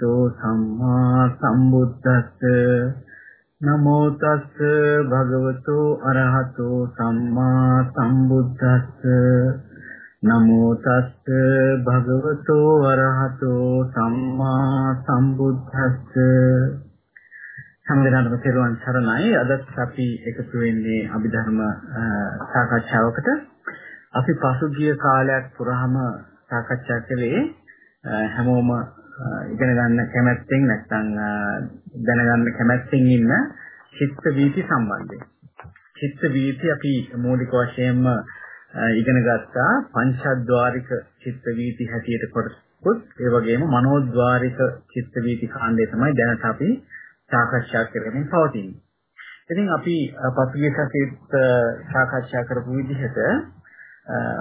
අරහතෝ සම්මා සම්බුද්දස්ස. නමෝ තස්ස භගවතෝ අරහතෝ සම්මා සම්බුද්දස්ස. නමෝ තස්ස භගවතෝ අරහතෝ සම්මා සම්බුද්දස්ස. සම්මෙලනම තෙරුවන් සරණයි. අදත් අපි එකතු වෙන්නේ අභිධර්ම සාකච්ඡාවකට. අපි පසුගිය කාලයක් පුරාම සාකච්ඡා කළේ හැමෝම ඉගෙන ගන්න කැමැත්තෙන් නැත්නම් දැනගන්න කැමැත්තෙන් ඉන්න චිත්ත වීති සම්බන්ධයෙන්. චිත්ත වීති අපි මූලික වශයෙන්ම ඉගෙන ගත්තා පංචද්වාරික චිත්ත වීති හැටියට කොටසකුත් ඒ වගේම මනෝද්වාරික චිත්ත වීති කාණ්ඩය තමයි දැනට අපි සාකච්ඡා කරමින් පවතින්නේ. ඉතින් අපි පසුගිය සතියේත් සාකච්ඡා කරපු විදිහට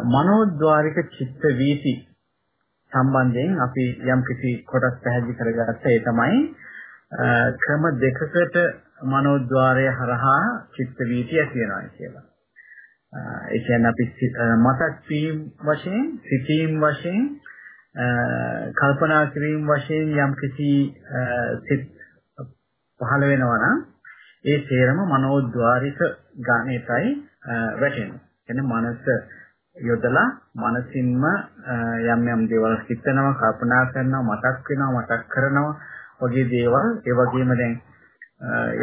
මනෝද්වාරික චිත්ත වීති සම්බන්ධයෙන් අපි යම් කිසි කොටස් පැහැදිලි කරගත්ත ඒ තමයි ක්‍රම දෙකකට මනෝද්වාරය හරහා චිත්ත වීතිය කියනවා කියලා. ඒ කියන්නේ අපි මතක් වීම වශයෙන්, සිතීම් වශයෙන්, කල්පනා කිරීම වශයෙන් යම් කිසි සිත් පහළ වෙනවා නම් ඒ සේරම මනෝද්වාරික ගණයටයි වැටෙනවා. එන්නේ මනස යොදලා මනසින්ම යම් යම් දේවල් හිතනවා, කල්පනා කරනවා, මතක් වෙනවා, මතක් කරනවා වගේ දේවල් ඒ වගේම දැන්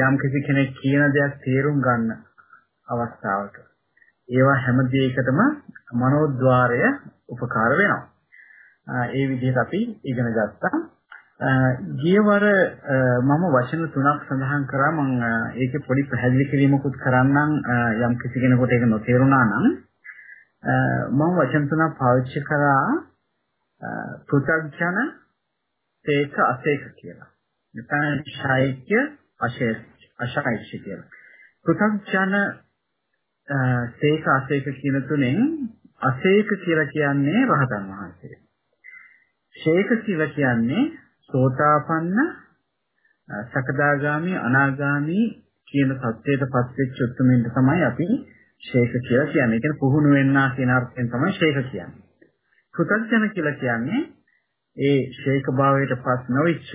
යම් කිසි කෙනෙක් කියන දෙයක් තේරුම් ගන්න අවස්ථාවක ඒවා හැම දෙයකටම මනෝද්වාරය උපකාර වෙනවා. ඒ විදිහට අපි ඉගෙන ගත්තා. ගියවර මම වචන තුනක් සඳහන් කරා මම ඒකේ පොඩි පැහැදිලි කිරීමකුත් කරන්නම් යම් කිසි කෙනෙකුට ඒක නොතේරුණා නම් මම වචන තුනක් පාවිච්චි කරා පෘථග්ජන තේක අසේක කියලා. නැත්නම් ශෛක්‍ය අශේෂ අශෛක්‍ය කියලා. පෘථග්ජන තේක අසේක කියන තුනෙන් අසේක කියලා කියන්නේ රහතන් වහන්සේ. ශේක කියලා කියන්නේ සෝතාපන්න සකදාගාමි අනාගාමි කියන සත්‍යයටපත් වෙච්ච උත්මෙන්ට තමයි අපි ශේක කියලා කියන්නේ. ඒ කියන්නේ පුහුණු වෙන්නා කියන අර්ථයෙන් තමයි ශේක කියන්නේ. කෘතඥ කියලා කියන්නේ ඒ ශේක භාවයටපත් නොවිච්ච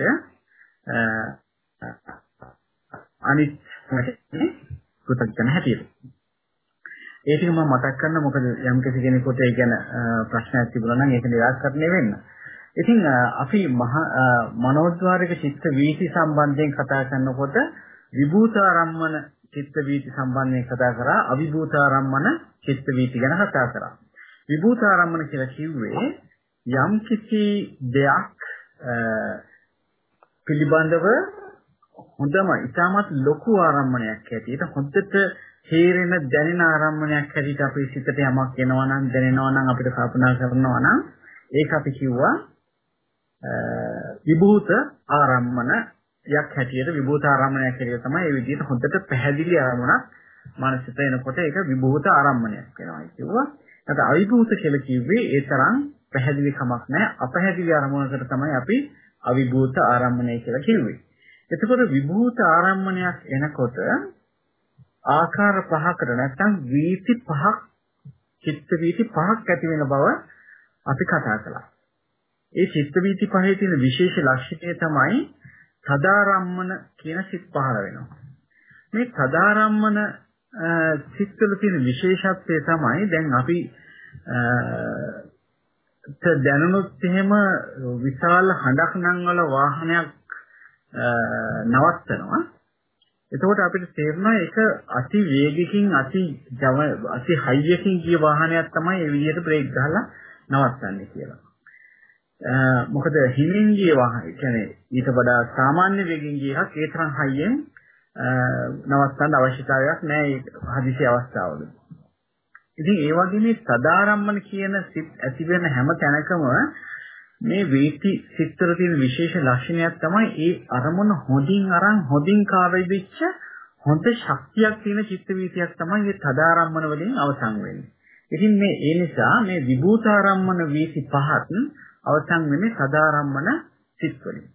අනිත් කෘතඥ හැටියට. ඒ ටික මම මතක් කරන්න මොකද යම් කෙනෙකුට ඒ ගැන ප්‍රශ්නයක් තිබුණා නම් ඒක නිරාකරණය වෙන්න. ඉතින් අපි මනෝද්වාරික චිත්ත වීති සම්බන්ධයෙන් කතා කරනකොට විභූතාරම්මන චිත්ත වීති සම්බන්ධයෙන් කතා කරා අවිභූතාරම්මන චිත්ත වීති ගැන කතා කරා. විභූතාරම්මන කියලා කිව්වේ යම් කිසි දෙයක් පිළිබඳව හොඳම ඉතාමත් ලොකු ආරම්මණයක් ඇටියට හොඳට හේරෙන දැනෙන ආරම්මණයක් ඇටියට අපේ සිතට යමක් එනවා නම් දැනෙනවා නම් අපිට කල්පනා කරනවා නම් ඒක අපි කිව්වා විභූත ආරම්මන යක් හැටියට විභූත ආරම්මණයක් හැටියට තමයි මේ විදිහට හොඳට පැහැදිලි ආරමුණක් මනසට එනකොට ඒක විභූත ආරම්මණයක් වෙනවා කිව්වා. නැත්නම් අවිභූත කියලා කිව්වේ ඒ තරම් පැහැදිලි කමක් නැහැ. අපැහැදිලි ආරමුණකට තමයි අපි අවිභූත ආරම්මණය කියලා කිව්වේ. එතකොට විභූත ආරම්මණයක් එනකොට ආකාර පහකට නැත්නම් වීති පහක් චිත්ත වීති පහක් ඇති වෙන බව අපි කතා කළා. ඒ චිත්ත වීති පහේ තියෙන විශේෂ ලක්ෂණය තමයි සදාරම්මන කියන සිත් පහළ වෙනවා. මේ සදාරම්මන සිත්වල තියෙන විශේෂත්වය තමයි දැන් අපි දැනුනොත් එහෙම විශාල හඬක් නංවල වාහනයක් නවත්තනවා. එතකොට අපිට තේරෙනවා ඒක අති වේගකින් අති අති හයියකින් ගිය වාහනයක් තමයි ඒ විදිහට බ්‍රේක් ගහලා නවත්තන්නේ කියලා. මොකද හිමින් ගිය වාහන කියන්නේ ඊට වඩා සාමාන්‍ය වේගෙන් ගිය එකක් ඒ තරම් හයියෙන් නවත්තන්න අවශ්‍යතාවයක් නැහැ ඒ හදිසි අවස්ථාවල. ඉතින් ඒ වගේ මේ සදාරම්මන කියන සිත් ඇති වෙන හැම තැනකම මේ වේති සිත්තර තියෙන විශේෂ ලක්ෂණයක් තමයි ඒ අරමුණ හොඳින් අරන් හොඳින් කාවෙවිච්ච හොඳ ශක්තියක් තියෙන චිත්ත වීතියක් තමයි මේ තදාරම්මන වලින් අවසන් වෙන්නේ. ඉතින් මේ ඒ නිසා මේ විභූතාරම්මන වීති පහත් අවසන් වෙන්නේ සදාරම්මන සිත් වලින්.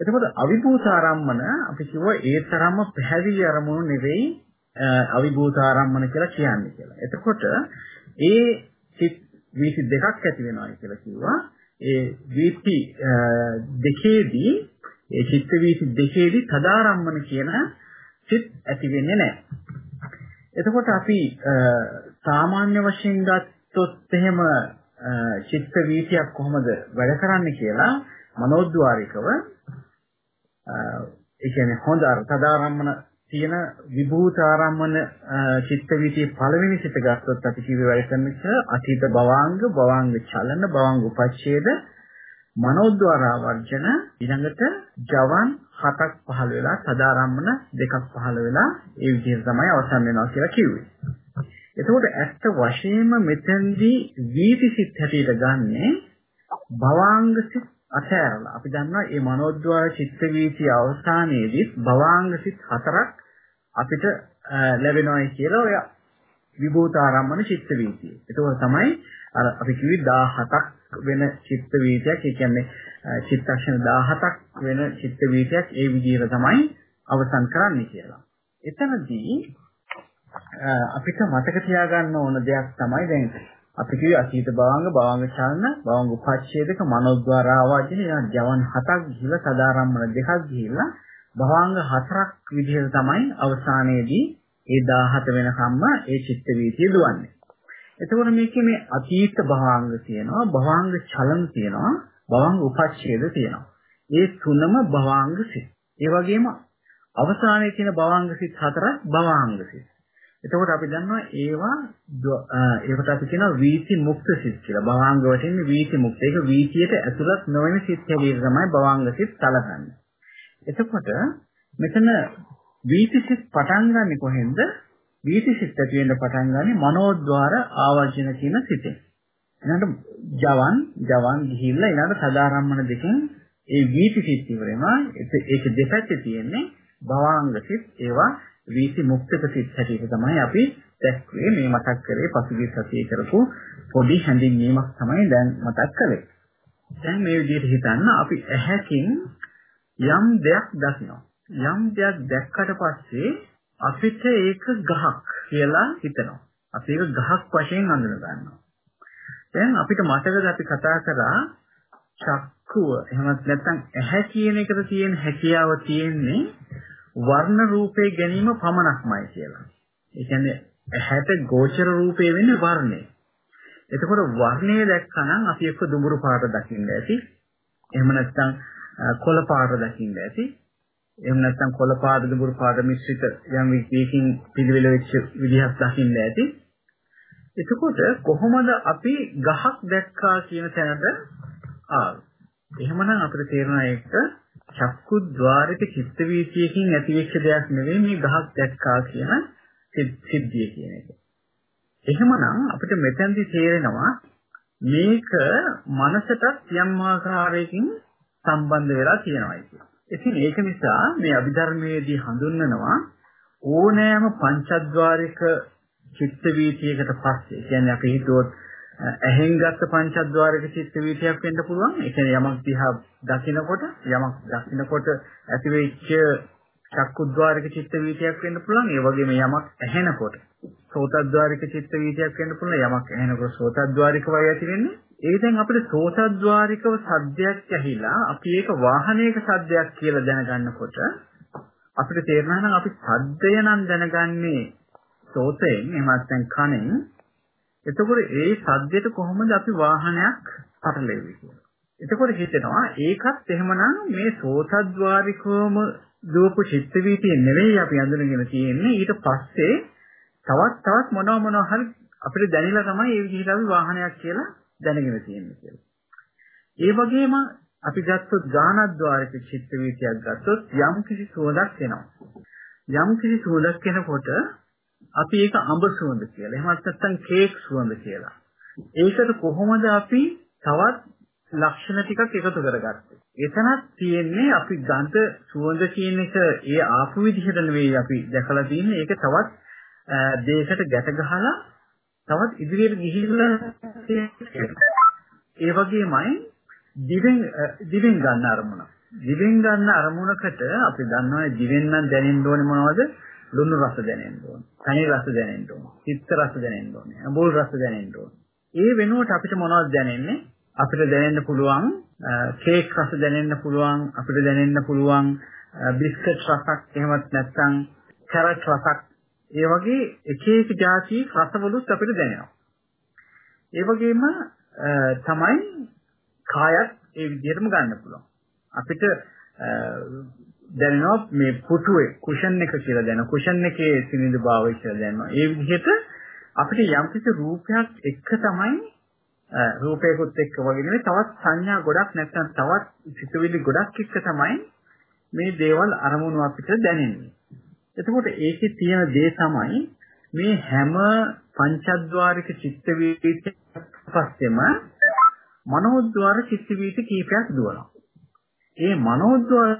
එතකොට අවිභූතාරම්මන අපි කිව්වා ඒ තරම්ම පැහැදිලි අරමුණු නෙවෙයි අවිභූතාරම්මන කියලා කියන්නේ කියලා. එතකොට ඒ සිත් වීති දෙකක් ඇති වෙනවා කියලා කිව්වා. ඒ වීති දෙකේදී ඒ චිත්ත වීති දෙකේදී තදාරම්මන කියන සිත් ඇති වෙන්නේ නැහැ. එතකොට අපි සාමාන්‍ය වශයෙන් ගත්තොත් එහෙම චිත්ත වීතියක් කොහොමද වැඩ කරන්නේ කියලා මනෝද්වාරිකව ඒ කියන්නේ හොඳ තදාරම්මන තියෙන විභූතාරම්මන චිත්ත වීතියේ පළවෙනි සිත ගත්තොත් අපි කිව්වේ වැඩ කරන එක අතීත භවාංග භවාංග චලන භවාංග උපච්ඡේද මනෝද්වාරා වර්ජන ඊළඟට ජවන් හතක් පහළ වෙලා සදාරම්මන දෙකක් පහළ වෙලා ඒ විදිහට තමයි අවසන් වෙනවා කියලා කිව්වේ. එතකොට ඇත්ත වශයෙන්ම මෙතෙන්දී වීති සිත් හැටියට ගන්නෙ භවාංග සිත් අතහැරලා අපි දන්නවා මේ මනෝද්වාර චිත්ත වීති අවසානයේදී භවාංග සිත් හතරක් අපිට ලැබෙනවායි කියලා ඔය විභූතාරම්මන චිත්ත වීතිය. ඒක තමයි අර අපි කිව්වේ 17ක් වෙන චිත්ත වීතියක්. ඒ කියන්නේ චිත්තක්ෂණ 17ක් වෙන චිත්ත වීතියක් ඒ විදිහට තමයි අවසන් කරන්නේ කියලා. එතනදී අපිට මතක තියාගන්න ඕන දෙයක් තමයි දැන් අපි කිව්වේ අතීත භවංග භවංග චලන භවංග උපච්ඡේදක මනෝද්වාර ආවාජන යන ජවන් හතක් ගිහිලා සදාරම්මන දෙකක් ගිහිලා භවංග හතරක් විදිහට තමයි අවසානයේදී ඒ 17 වෙනකම්ම ඒ චිත්ත වීතිය දුවන්නේ. එතකොට මේකේ මේ අතීත භවංග තියෙනවා භවංග චලන තියෙනවා භවංග උපච්ඡේද තියෙනවා. ඒ තුනම භවංග සිත්. ඒ වගේම අවසානයේ තියෙන භවංග සිත් හතරක් භවංග සිත්. එතකොට අපි දන්නවා ඒවා ඒකට අපි කියනවා වීති මුක්ත සිත් කියලා. භවංග වශයෙන් වීති මුක්ත. ඒක වීතියට ඇතුළත් නොවන සිත් හැටියට තමයි භවංග සිත් සැලකන්නේ. එතකොට මෙතන වීති සිත් පටන් ගන්නෙ කොහෙන්ද? වීති සිත් ඇති වෙන්න පටන් ගන්නෙ මනෝද්වාර ආවර්ජන කියන සිතෙන්. ඊළඟට ජවන් ජවන් ගිහිල්ලා ඊළඟට සදාරම්මන දෙකෙන් ඒ වීති සිත් ඉවරෙනවා. ඒක දෙපැත්තේ තියෙන්නේ භවංග සිත් ඒවා වීති මුක්තක සිත් හැටියට තමයි අපි දැක්වේ මේ මතක් කරේ පසුගිය සතියේ කරපු පොඩි හැඳින්වීමක් තමයි දැන් මතක් කළේ. දැන් මේ විදිහට හිතන්න අපි ඇහැකින් යම් දෙයක් දකිනවා. යම් දෙයක් දැක්කට පස්සේ අපිට ඒක ගහක් කියලා හිතනවා. අපි ඒක ගහක් වශයෙන් හඳුන ගන්නවා. දැන් අපිට මතකද අපි කතා කරා චක්කුව එහෙමත් නැත්නම් ඇහැ කියන එකට තියෙන හැකියාව තියෙන්නේ වර්ණ රූපේ ගැනීම පමණක්මයි කියලා. ඒ කියන්නේ ඇහැට ගෝචර රූපේ වෙන්නේ වර්ණය. එතකොට වර්ණය දැක්කනම් අපි එක්ක දුඹුරු පාට දකින්න ඇති. එහෙම නැත්නම් කොළ පාට දකින්න ඇති. එහෙම නැත්නම් කොළ පාට දුඹුරු පාට මිශ්‍රිත යම් විදිහකින් පිළිවෙල වෙච්ච විදිහක් දකින්න ඇති. එතකොට කොහොමද අපි ගහක් දැක්කා කියන තැනට ආවේ? එහෙමනම් අපිට තේරෙනවා ඒක චක්කුද්්වාරික චිත්ත වීතියකින් ඇතිවෙච්ච දෙයක් නෙවෙයි මේ ගහක් දැක්කා කියන සිද්ධිය කියන එක. එහෙමනම් අපිට මෙතෙන්දි තේරෙනවා මේක මනසටත් යම් ආකාරයකින් සම්බන්ධ වෙලා තියෙනවා කියලා. ඉතින් ඒක නිසා මේ අභිධර්මයේදී හඳුන්වනවා ඕනෑම පංචද්වාරික චිත්ත වීතියකට පස්සේ කියන්නේ අපි හිතුවොත් ඇහෙන් ගත්ත පංචද්වාරික චිත්ත වීතියක් වෙන්න පුළුවන්. ඒ කියන්නේ යමක් දිහා දකිනකොට යමක් දකිනකොට ඇතිවෙච්ච චක්කුද්වාරික චිත්ත වීතියක් වෙන්න පුළුවන්. ඒ වගේම යමක් ඇහෙනකොට සෝතද්වාරික චිත්ත වීතියක් වෙන්න පුළුවන්. යමක් ඇහෙනකොට සෝතද්වාරික වය ඇති වෙන්නේ. ඒ දැන් අපිට සෝතද්වාරිකව සද්දයක් ඇහිලා අපි ඒක වාහනයක සද්දයක් කියලා දැනගන්නකොට අපිට තේරෙනවා නම් අපි සද්දය නම් දැනගන්නේ සෝතයෙන් එහෙම නැත්නම් කනෙන් එතකොට ඒ සද්දයට කොහොමද අපි වාහනයක් පටලෙන්නේ කියලා. එතකොට හිතෙනවා ඒකත් එහෙමනම් මේ සෝතද්වාරිකවම දූපු චිත්ත වීතිය නෙවෙයි අපි අඳුනගෙන තියෙන්නේ ඊට පස්සේ තවත් තවත් මොනවා මොනවා හරි අපිට දැනෙලා තමයි ඒ විදිහට අපි වාහනයක් කියලා දැනගෙන තියෙන්නේ කියලා. ඒ වගේම අපි ගත්තොත් ගානද්වාරික චිත්ත වීතියක් ගත්තොත් යම් කිසි සුවඳක් එනවා. යම් කිසි සුවඳක් එනකොට අපි ඒක අඹ සුවඳ කියලා. එහෙමත් නැත්නම් කේක් සුවඳ කියලා. ඒකට කොහොමද අපි තවත් ලක්ෂණ ටිකක් එකතු කරගත්තේ? එතනක් තියෙන්නේ අපි ගඳ සුවඳ කියන එක ඒ ආපු විදිහට නෙවෙයි අපි දැකලා තියෙන්නේ. ඒක තවත් දෙයකට ගැට ගහලා තවත් ඉදිරියට ගිහිල්ලා ඒ වගේමයි දිවෙන් දිවෙන් ගන්න අරමුණ. දිවෙන් ගන්න අරමුණකට අපි දන්නවා දිවෙන් නම් දැනෙන්න ඕනේ මොනවද? ලුණු රස දැනෙන්න ඕනේ. කණි රස දැනෙන්න ඕනේ. චිත්ත රස දැනෙන්න ඕනේ. අඹුල් රස දැනෙන්න ඕනේ. ඒ වෙනුවට අපිට මොනවද දැනෙන්නේ? අපිට දැනෙන්න පුළුවන් කේක් රස දැනෙන්න පුළුවන් අපිට දැනෙන්න පුළුවන් බිස්කට් රසක් එහෙමත් නැත්නම් කැරට් රසක් ඒ වගේ එක එක જાති රසවලුත් අපිට දැනෙනවා. ඒ වගේම තමයි කායත් ඒ විදිහටම ගන්න පුළුවන්. අපිට දැනෙනවා මේ පුටුවේ කුෂන් එක කියලා දැනෙනවා. කුෂන් එකේ සිනිඳු භාවය කියලා දැනෙනවා. ඒ විදිහට අපිට යම්කිසි රූපයක් එක්ක තමයි රූපයකොත් එක්ක වගේ නෙවෙයි තවත් සංඥා ගොඩක් නැත්නම් තවත් සිතුවිලි ගොඩක් එක්ක තමයි මේ දේවල් අරමුණු අපිට දැනෙන්නේ. එතකොට ඒකේ තියෙන දේ තමයි මේ හැම පංචද්වාරික චිත්ත වීතියක් පස්සෙම මනෝද්වාර චිත්ත වීති කීපයක් දුවනවා. ඒ මනෝද්වාර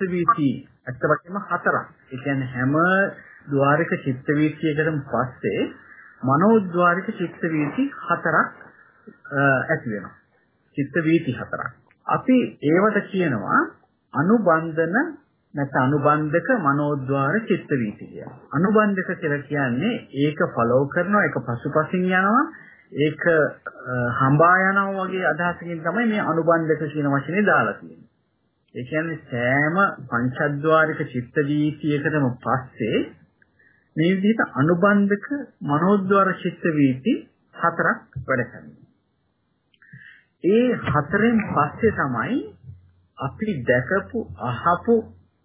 චිත්ත වීති අත්ත වශයෙන්ම හතරක්. ඒ කියන්නේ හැම ద్వාරික චිත්ත වීතියකටම පස්සේ මනෝද්වාරික චිත්ත වීති හතරක් ඇති වෙනවා. චිත්ත වීති හතරක්. අපි ඒවට කියනවා අනුබන්ධන නැත්නම් අනුබන්ධක මනෝද්වාර චිත්ත වීති කියලා. අනුබන්ධක කියලා කියන්නේ ඒක ෆලෝ කරනවා ඒක පසුපසින් යනවා ඒක හඹා යනවා වගේ අදහසකින් තමයි මේ අනුබන්ධක කියන වචනේ දාලා තියෙන්නේ. ඒ කියන්නේ සෑම පංචද්වාරික චිත්ත වීතියකටම පස්සේ මේ විදිහට අනුබන්ධක මනෝද්වාර චිත්ත වීති හතරක් වැඩ කරනවා. ඒ හතරෙන් පස්සේ තමයි අපි දැකපු අහපු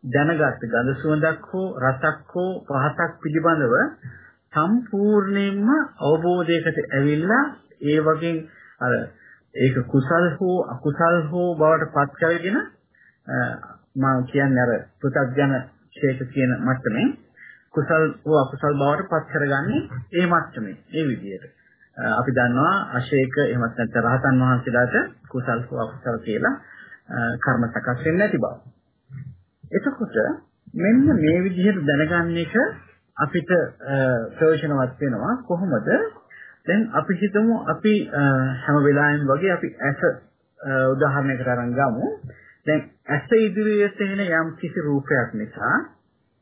දැනගත් ගඳ සුවඳක් හෝ රසක් හෝ පහසක් පිළිබඳව සම්පූර්ණයෙන්ම අවබෝධයකට ඇවිල්ලා ඒ වගේ අර ඒක කුසල් හෝ අකුසල් හෝ බවට පත් කරගෙන මම කියන්නේ අර පුතග්ජන ශේෂ කියන මට්ටමේ කුසල් හෝ අකුසල් බවට පත් කරගන්නේ ඒ මට්ටමේ ඒ විදිහට අපි දන්නවා අශේක එහෙමත් නැත්නම් රහතන් වහන්සේලාට කුසල් හෝ අකුසල් කියලා කර්ම සකස් වෙන්නේ නැති බව. එතකොට මෙන්න මේ විදිහට දැනගන්න එක අපිට ප්‍රයෝජනවත් වෙනවා කොහොමද? දැන් අපි හිතමු අපි හැම වෙලාවෙම වගේ අපි ඇස උදාහරණයකට අරන් ගමු. දැන් ඇස ඉදිරියට එන යම් කිසි රූපයක් නිසා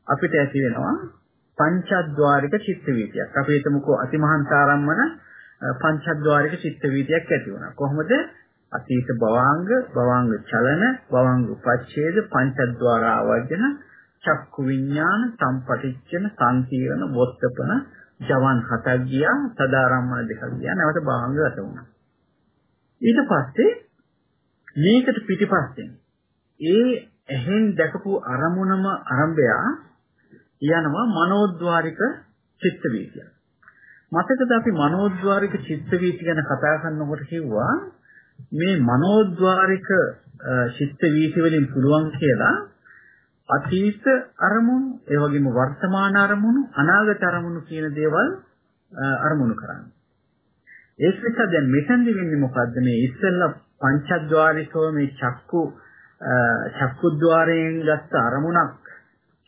අපිට ඇති වෙනවා පංචද්වාරික චිත්ත වීතියක්. අපි හිතමුකෝ අතිමහන්තාරම්මන පංචද්වාරික චිත්ත වීතියක් ඇති වුණා. කොහොමද? අතීත භවාංග, භවාංග චලන, භවාංග උපච්ඡේද, පංචද්වාර ආවර්ජන, චක්කු විඥාන, සම්පටිච්ඡන, සංකීර්ණ, වොත්තපන, ජවන් හතක් ගියා, සදාරම්මන දෙකක් ගියා, නැවත භවාංග ගත වුණා. ඊට පස්සේ මේකට පිටිපස්සෙන් ඒ එහෙන් දැකපු අරමුණම ආරම්භය යනවා මනෝද්වාරික චිත්ත වීතිය. මතකද අපි මනෝද්වාරික චිත්ත වීතිය ගැන කතා කරනකොට කිව්වා මේ මනෝද්වාරික චිත්ත වීති වලින් පුළුවන් කියලා අතීත අරමුණු ඒ වගේම වර්තමාන අරමුණු අනාගත අරමුණු කියන දේවල් අරමුණු කරන්නේ. ඒක නිසා දැන් මෙතෙන්දි වෙන්නේ මොකද්ද මේ ඉස්සෙල්ලා පංචද්වාරිකව මේ චක්කු චක්කුද්්වාරයෙන් ගත්ත අරමුණක්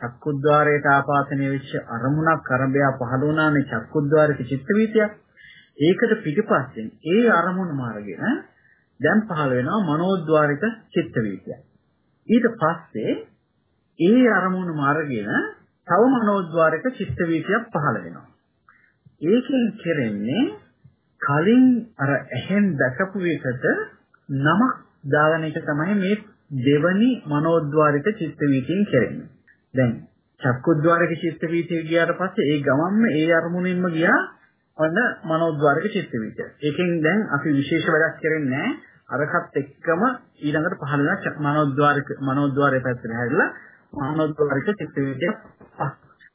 චක්කුද්්වාරයට ආපාතනය වෙච්ච අරමුණක් අරබය පහළ වුණානේ චක්කුද්්වාරික චිත්ත වීතියක්. ඒකට පිටිපස්සෙන් ඒ අරමුණ මාර්ගෙන දැන් පහළ වෙනවා මනෝද්වාරික චිත්ත වීතිය. ඊට පස්සේ ඒ අරමුණු මාර්ගෙන තව මනෝද්වාරික චිත්ත වීතියක් පහළ වෙනවා. ඒකෙන් කෙරෙන්නේ කලින් අර ඇහෙන් දැකපු එකට නමක් දාගෙන එක තමයි මේ දෙවනි මනෝද්වාරික චිත්ත වීතියෙන් කෙරෙන්නේ. දැන් චක්කුද්්වාරික චිත්ත වීතිය ගියාට පස්සේ ඒ ගමන්ම ඒ අරමුණින්ම ගියා ඔන්න මනෝද්වාරික චිත්ත වීතිය. ඒකෙන් දැන් අපි විශේෂ වැඩක් කරන්නේ අරකට එක්කම ඊළඟට පහළ වෙන මනෝද්වාරික මනෝද්වාරයේ පැත්තට හැරිලා මනෝද්වාරික චිත්ත වීතිය.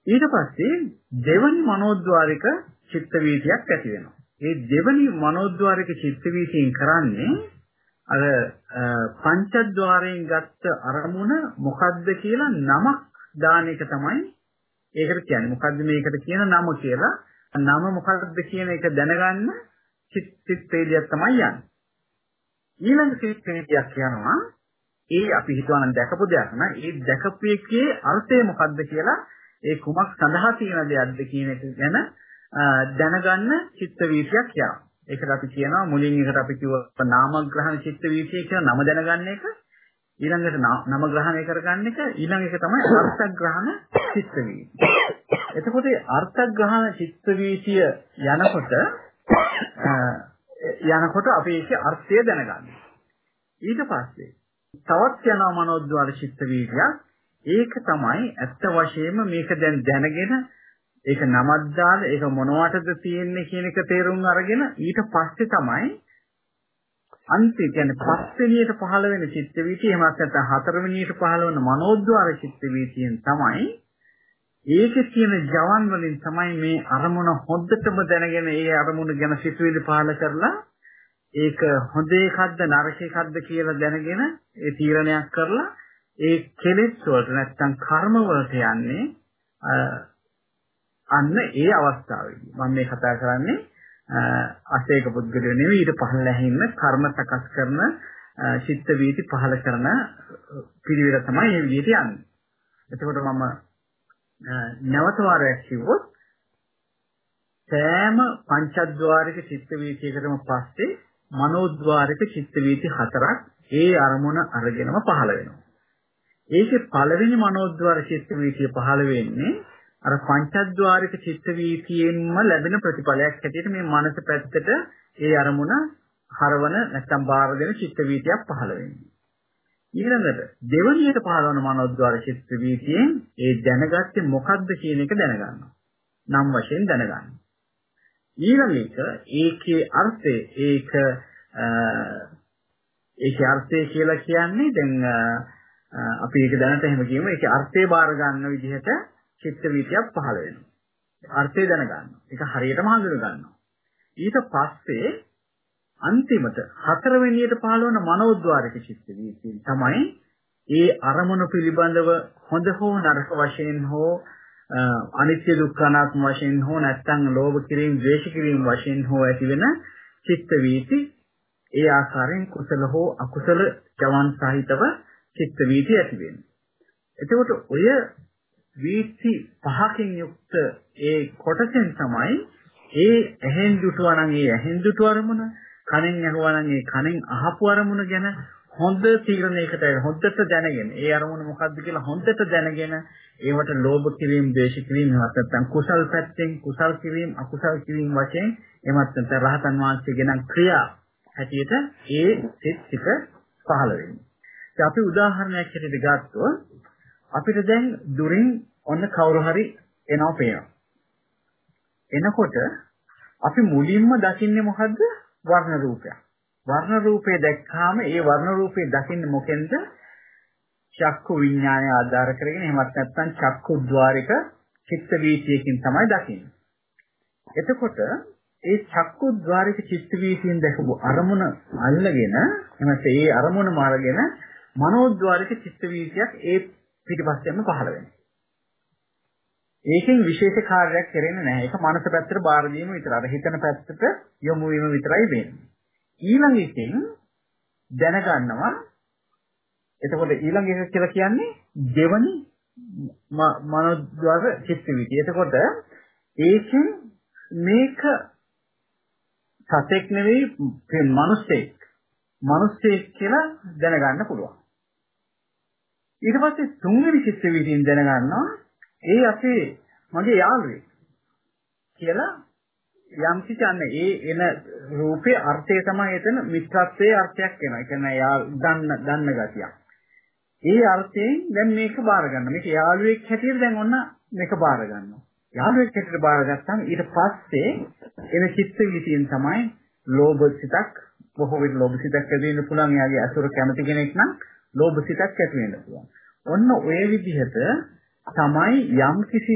ඊට පස්සේ දෙවනි මනෝද්වාරික චිත්ත වීතියක් ඇති වෙනවා. ඒ දෙවනි මනෝද්වාරික චිත්ත වීතියෙන් කරන්නේ අර පංචද්වාරයෙන් ගත්ත අරමුණ මොකද්ද කියලා නමක් දාන එක තමයි ඒකට කියන්නේ. මොකද්ද මේකට කියන නම කියලා නම මොකක්ද කියන එක දැනගන්න චිත්ත වේදියක් තමයි යන්නේ. ඊළඟ චිත්ත වේදියක් යනවා ඒ අපි හිතුවනම් දැකපු දෙයක් නම් ඒ දැකපු එකේ අර්ථය මොකක්ද කියලා ඒ කුමක් සඳහා තියෙන දෙයක්ද කියන එක ගැන දැනගන්න චිත්ත වීතියක් යනවා. ඒකට අපි කියනවා මුලින් එකට අපි කිව්ව නාමග්‍රහණ චිත්ත වීතිය කියලා නම දැනගන්න එක. ඊළඟට නම ග්‍රහණය කරගන්න එක ඊළඟ එක තමයි අර්ථග්‍රහණ චිත්ත වීතිය. එතකොට අර්ථග්‍රහණ චිත්ත වීතිය යනකොට යනකොට අපි ඒකේ අර්ථය දැනගන්න. ඊට පස්සේ තවත් යනවා මනෝද්වාර චිත්ත වීර්යයක්. ඒක තමයි ඇත්ත වශයෙන්ම මේක දැන් දැනගෙන ඒක නමක් දාලා ඒක මොනවටද තියෙන්නේ කියන එක තේරුම් අරගෙන ඊට පස්සේ තමයි අන්තිම කියන්නේ පස්වෙනියට පහළ වෙන චිත්ත වීතිය එහෙමත් නැත්නම් හතරවෙනියට පහළ වෙන මනෝද්වාර චිත්ත වීතියෙන් තමයි ඒකේ තියෙන ජවන් වලින් තමයි මේ අරමුණ හොද්දටම දැනගෙන ඒ අරමුණ ගැන සිතුවිලි පහළ කරලා ඒක හොඳ එකක්ද නරක එකක්ද කියලා දැනගෙන ඒ තීරණයක් කරලා ඒ කෙලෙස් වලට නැත්නම් කර්ම වලට යන්නේ අන්න ඒ අවස්ථාවේදී මම මේ කතා කරන්නේ අසේක පුද්ගලයෝ නෙවෙයි ඊට පහළ ඇහින්න කර්ම සකස් කරන චිත්ත වීති පහළ කරන පිළිවෙල තමයි මේ විදිහට යන්නේ. එතකොට මම නැවත වාරයක් කිව්වොත් සෑම පංචද්වාරික චිත්ත වීතියකටම පස්සේ මනෝද්වාරික චිත්ත වීති හතරක් ඒ අරමුණ අරගෙනම පහළ වෙනවා. ඒකේ පළවෙනි මනෝද්වාර චිත්ත වීතිය පහළ වෙන්නේ අර පංචද්වාරික චිත්ත වීතියෙන්ම ලැබෙන ප්‍රතිඵලයක් හැටියට මේ මනස පැත්තට ඒ අරමුණ හරවන නැත්නම් බාර දෙන චිත්ත වීතියක් පහළ වෙන්නේ. ඊළඟට දෙවනියට පහළවන මනෝද්වාර චිත්ත වීතියෙන් ඒ දැනගත්තේ මොකක්ද කියන එක දැනගන්නවා. නම් වශයෙන් දැනගන්නවා. ඊළඟ එක ඒකේ අර්ථය ඒක ඒකේ අර්ථය කියලා කියන්නේ දැන් අපි ඒක දැනට එහෙම කියමු ඒකේ අර්ථය බාර ගන්න විදිහට චිත්ත වීතියක් පහළ වෙනවා. අර්ථය දැනගන්නවා. ඒක හරියටම හඳුන ගන්නවා. ඊට පස්සේ අන්තිමට හතරවෙනියට පහළ වන මනෝද්වාරික චිත්ත වීතිය තමයි ඒ අරමුණු පිළිබඳව හොඳ හෝ නරක වශයෙන් හෝ අනිත්‍ය දුක්ඛ අනාත්ම වශයෙන් හෝ නැත්නම් ලෝභ කිරීම, ද්වේෂ කිරීම වශයෙන් හෝ ඇතිවෙන චිත්ත වීති ඒ ආකාරයෙන් කුසල හෝ අකුසල ජවන් සහිතව චිත්ත වීති ඇති වෙනවා. එතකොට ඔය වීථි පහකින් යුක්ත ඒ කොටසෙන් තමයි ඒ ඇහෙන් දුටුවා නම් ඒ ඇහෙන් දුටු අරමුණ කනෙන් අහුවා නම් ඒ කනෙන් අහපු අරමුණ ගැන හොඳ තීරණයකට හොඳට දැනගෙන ඒ අරමුණ මොකක්ද කියලා හොඳට දැනගෙන ඒවට ලෝභ කිරීම, ද්වේෂ කිරීම නැත්නම් කුසල් පැත්තෙන් කුසල් කිරීම, අකුසල් කිරීම වශයෙන් එමත් නැත්නම් රහතන් වහන්සේ ගෙනන් ක්‍රියා හැටියට ඒ සිත් ටික පහළ වෙන්නේ. අපි උදාහරණයක් හැටියට ගත්තොත් අපිට දැන් දුරින් ඔන්න කවුරු හරි එනවා පේනවා. එනකොට අපි මුලින්ම දකින්නේ මොකද්ද? වර්ණ රූපයක්. වර්ණ රූපය දැක්කාම ඒ වර්ණ රූපය දකින්නේ මොකෙන්ද? චක්කු විඥානය ආධාර කරගෙන එහෙමත් නැත්නම් චක්කු ద్వාරික චිත්ත වීතියකින් තමයි දකින්නේ. එතකොට ඒ චක්කු ద్వාරික චිත්ත වීතියෙන් දැකපු අරමුණ අල්ලගෙන එහෙනම් ඒ අරමුණම අරගෙන මනෝ ద్వාරික චිත්ත වීතියක් ඒ පිටිපස්සෙන්ම පහළ වෙනවා. ඒකෙන් විශේෂ කාර්යයක් කරෙන්නේ නැහැ. ඒක මනස පැත්තට බාර දීම විතරයි. අර හිතන පැත්තට යොමු වීම විතරයි වෙන්නේ. ඊළඟ එකෙන් දැනගන්නවා එතකොට ඊළඟ එක කියලා කියන්නේ දෙවනි මනෝද්වාර චිත්ත වීතිය. එතකොට ඒකෙන් මේක සතෙක් නෙවෙයි මිනිස්සෙක්. මිනිස්සෙක් කියලා දැනගන්න පුළුවන්. ඊට පස්සේ තුන්වෙනි චිත්ත වීදියෙන් දැනගන්නවා ඒ අපේ මගේ යාළුවෙක් කියලා යම් කිසි ඒ එන රූපේ අර්ථය තමයි එතන මිත්‍රත්වයේ අර්ථයක් වෙනවා. ඒ කියන්නේ යා දන්න දන්න ගතියක්. ඒ අර්ථයෙන් දැන් මේක බාර ගන්න. මේක යාළුවෙක් හැටියට දැන් ඔන්න මේක බාර ගන්නවා. යාළුවෙක් හැටියට බාරගත්තාම ඊට පස්සේ එන චිත්ත වීතියෙන් තමයි ලෝභ සිතක් බොහෝ විට ලෝභ සිතක් ඇති වෙන්න පුළුවන්. එයාගේ අසුර කැමති කෙනෙක් නම් ලෝභ සිතක් ඇති වෙන්න පුළුවන්. ඔන්න ඔය විදිහට තමයි යම් කිසි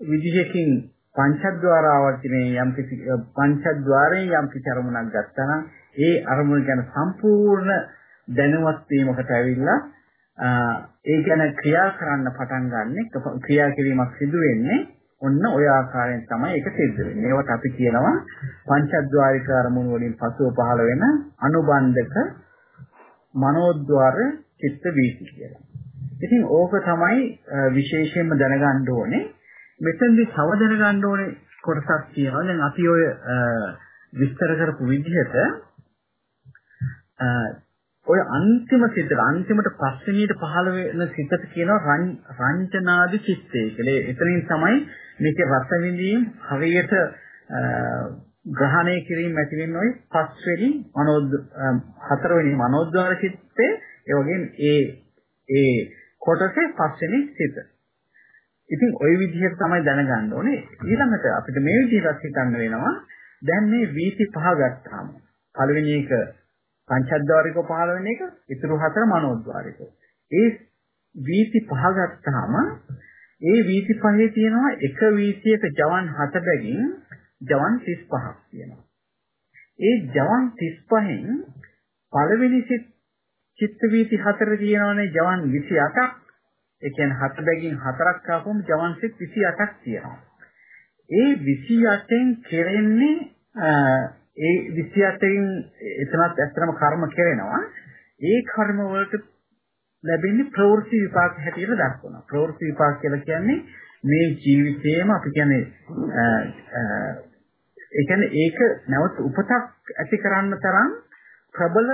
විදිහකින් පංචද්වාර ආවර්තනයේ යම් කිසි පංචද්වාරයෙන් යම් කිසි අරමුණක් ගත්තා නම් ඒ අරමුණ ගැන සම්පූර්ණ දැනුවත් වීමකට ඇවිල්ලා ඒ ගැන ක්‍රියා කරන්න පටන් ගන්න ක්‍රියා කිරීමක් සිදු වෙන්නේ ඔන්න ඔය ආකාරයෙන් තමයි ඒක සිද්ධ වෙන්නේ. ඒවට අපි කියනවා පංචද්වාරික අරමුණු වලින් පසුව පහළ වෙන අනුබන්ධක මනෝද්වාර චිත්ත වීති කියලා. ඉතින් ඕක තමයි විශේෂයෙන්ම දැනගන්න ඕනේ. මෙතෙන්දි තව දැනගන්න ඕනේ කොටසක් තියෙනවා. දැන් අපි ඔය විස්තර කරපු විදිහට ඔය අන්තිම සිතට අන්තිමට පස්වෙනියට පහළ වෙන සිතට කියනවා රංජනාදි චිත්තය කියලා. එතනින් තමයි මේකේ රස විඳීම් හරියට ග්‍රහණය කිරීම ඇති වෙන ওই පස්වෙනි මනෝද් හතරවෙනි මනෝද්වාර චිත්තේ ඒ වගේම ඒ ඒ කොටසේ පස්වෙනි සිත. ඉතින් ওই විදිහට තමයි දැනගන්න ඕනේ. ඊළඟට අපිට මේ විදිහට හිතන්න වෙනවා. දැන් මේ වීති පහ ගත්තාම පළවෙනි එක පංචද්වාරික පහළ වෙන එක, ඊතුරු හතර මනෝද්වාරික. ඒ වීති පහ ගත්තාම ඒ වීති පහේ තියෙනවා එක වීතියක ජවන් හත බැගින් ජවන් 35ක් තියෙනවා. ඒ ජවන් 35න් පළවෙනි චිත්ත වීති හතර තියෙනවානේ ජවන් 28ක්. ඒ කියන්නේ හත බැගින් හතරක් ආපුවම ජවන් 28ක් තියෙනවා. ඒ 28න් කෙරෙන්නේ ඒ 28න් එතනත් ඇත්තම කර්ම කෙරෙනවා. ඒ කර්ම වලට ලැබෙන්නේ ප්‍රවෘත්ති විපාක හැටියට දක්වනවා. ප්‍රවෘත්ති විපාක කියලා කියන්නේ මේ ජීවිතේම අපි කියන්නේ ඒ කියන්නේ ඒක නැවත උපතක් ඇති කරන්න තරම් ප්‍රබල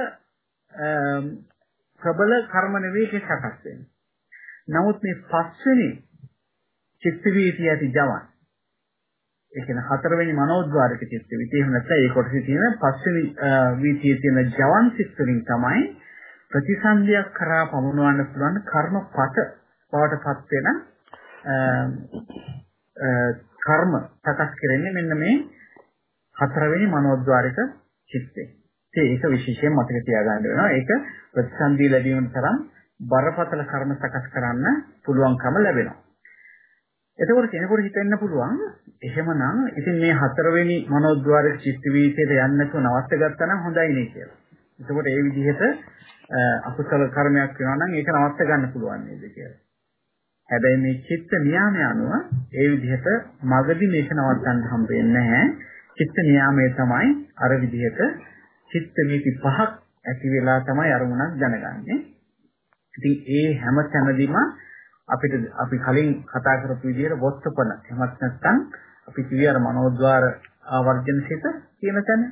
ප්‍රබල කර්ම නෙවෙයි සකස් වෙන්නේ. නමුත් මේ පස්වෙනි චිත්ත වීතිය ඇති ජවන් ඒ කියන්නේ හතරවෙනි මනෝද්වාරික චිත්ත වීතිය එහෙම නැත්නම් ඒ කොටසේ තියෙන පස්වෙනි වීතියේ තියෙන ජවන් සිත් වලින් තමයි ප්‍රතිසන්දියක් කරා පමුණවන්න පුළුවන් කර්මපත බවට පත් වෙන කර්ම සකස් කරන්නේ මෙන්න මේ හතරවෙනි මනෝද්වාරික චිත්තේ. ඒක විශේෂයෙන් මතක තියාගන්න වෙනවා. ඒක ප්‍රතිසන්දිය ලැබීම තරම් බරපතල කර්ම සකස් කරන්න පුළුවන්කම ලැබෙනවා. එතකොට කෙනෙකුට හිතෙන්න පුළුවන් එහෙමනම් ඉතින් මේ හතරවෙනි මනෝද්වාරික චිත්ත වීතියට යන්න නැතුව නවත්ත ගත්තා නම් හොඳයි නේ කියලා. එතකොට ඒ විදිහට අකුසල කර්මයක් වෙනවා නම් ඒක නවත්ත ගන්න පුළුවන් නේද කියලා. හැබැයි මේ චිත්ත නියාමය අනුව ඒ විදිහට මගදී මේක නවත්තන්න හම්බ වෙන්නේ නැහැ. චිත්ත නියාමය තමයි අර විදිහට චිත්ත නීති පහක් ඇති වෙලා තමයි අරමුණක් දැනගන්නේ. ඉතින් ඒ හැම තැනදීම අපිට අපි කලින් කතා කරපු විදිහට වොත්තපන එහෙමත් නැත්නම් අපි කිව්වේ අර මනෝද්වාර ආවර්ජන සිත කියන තැන.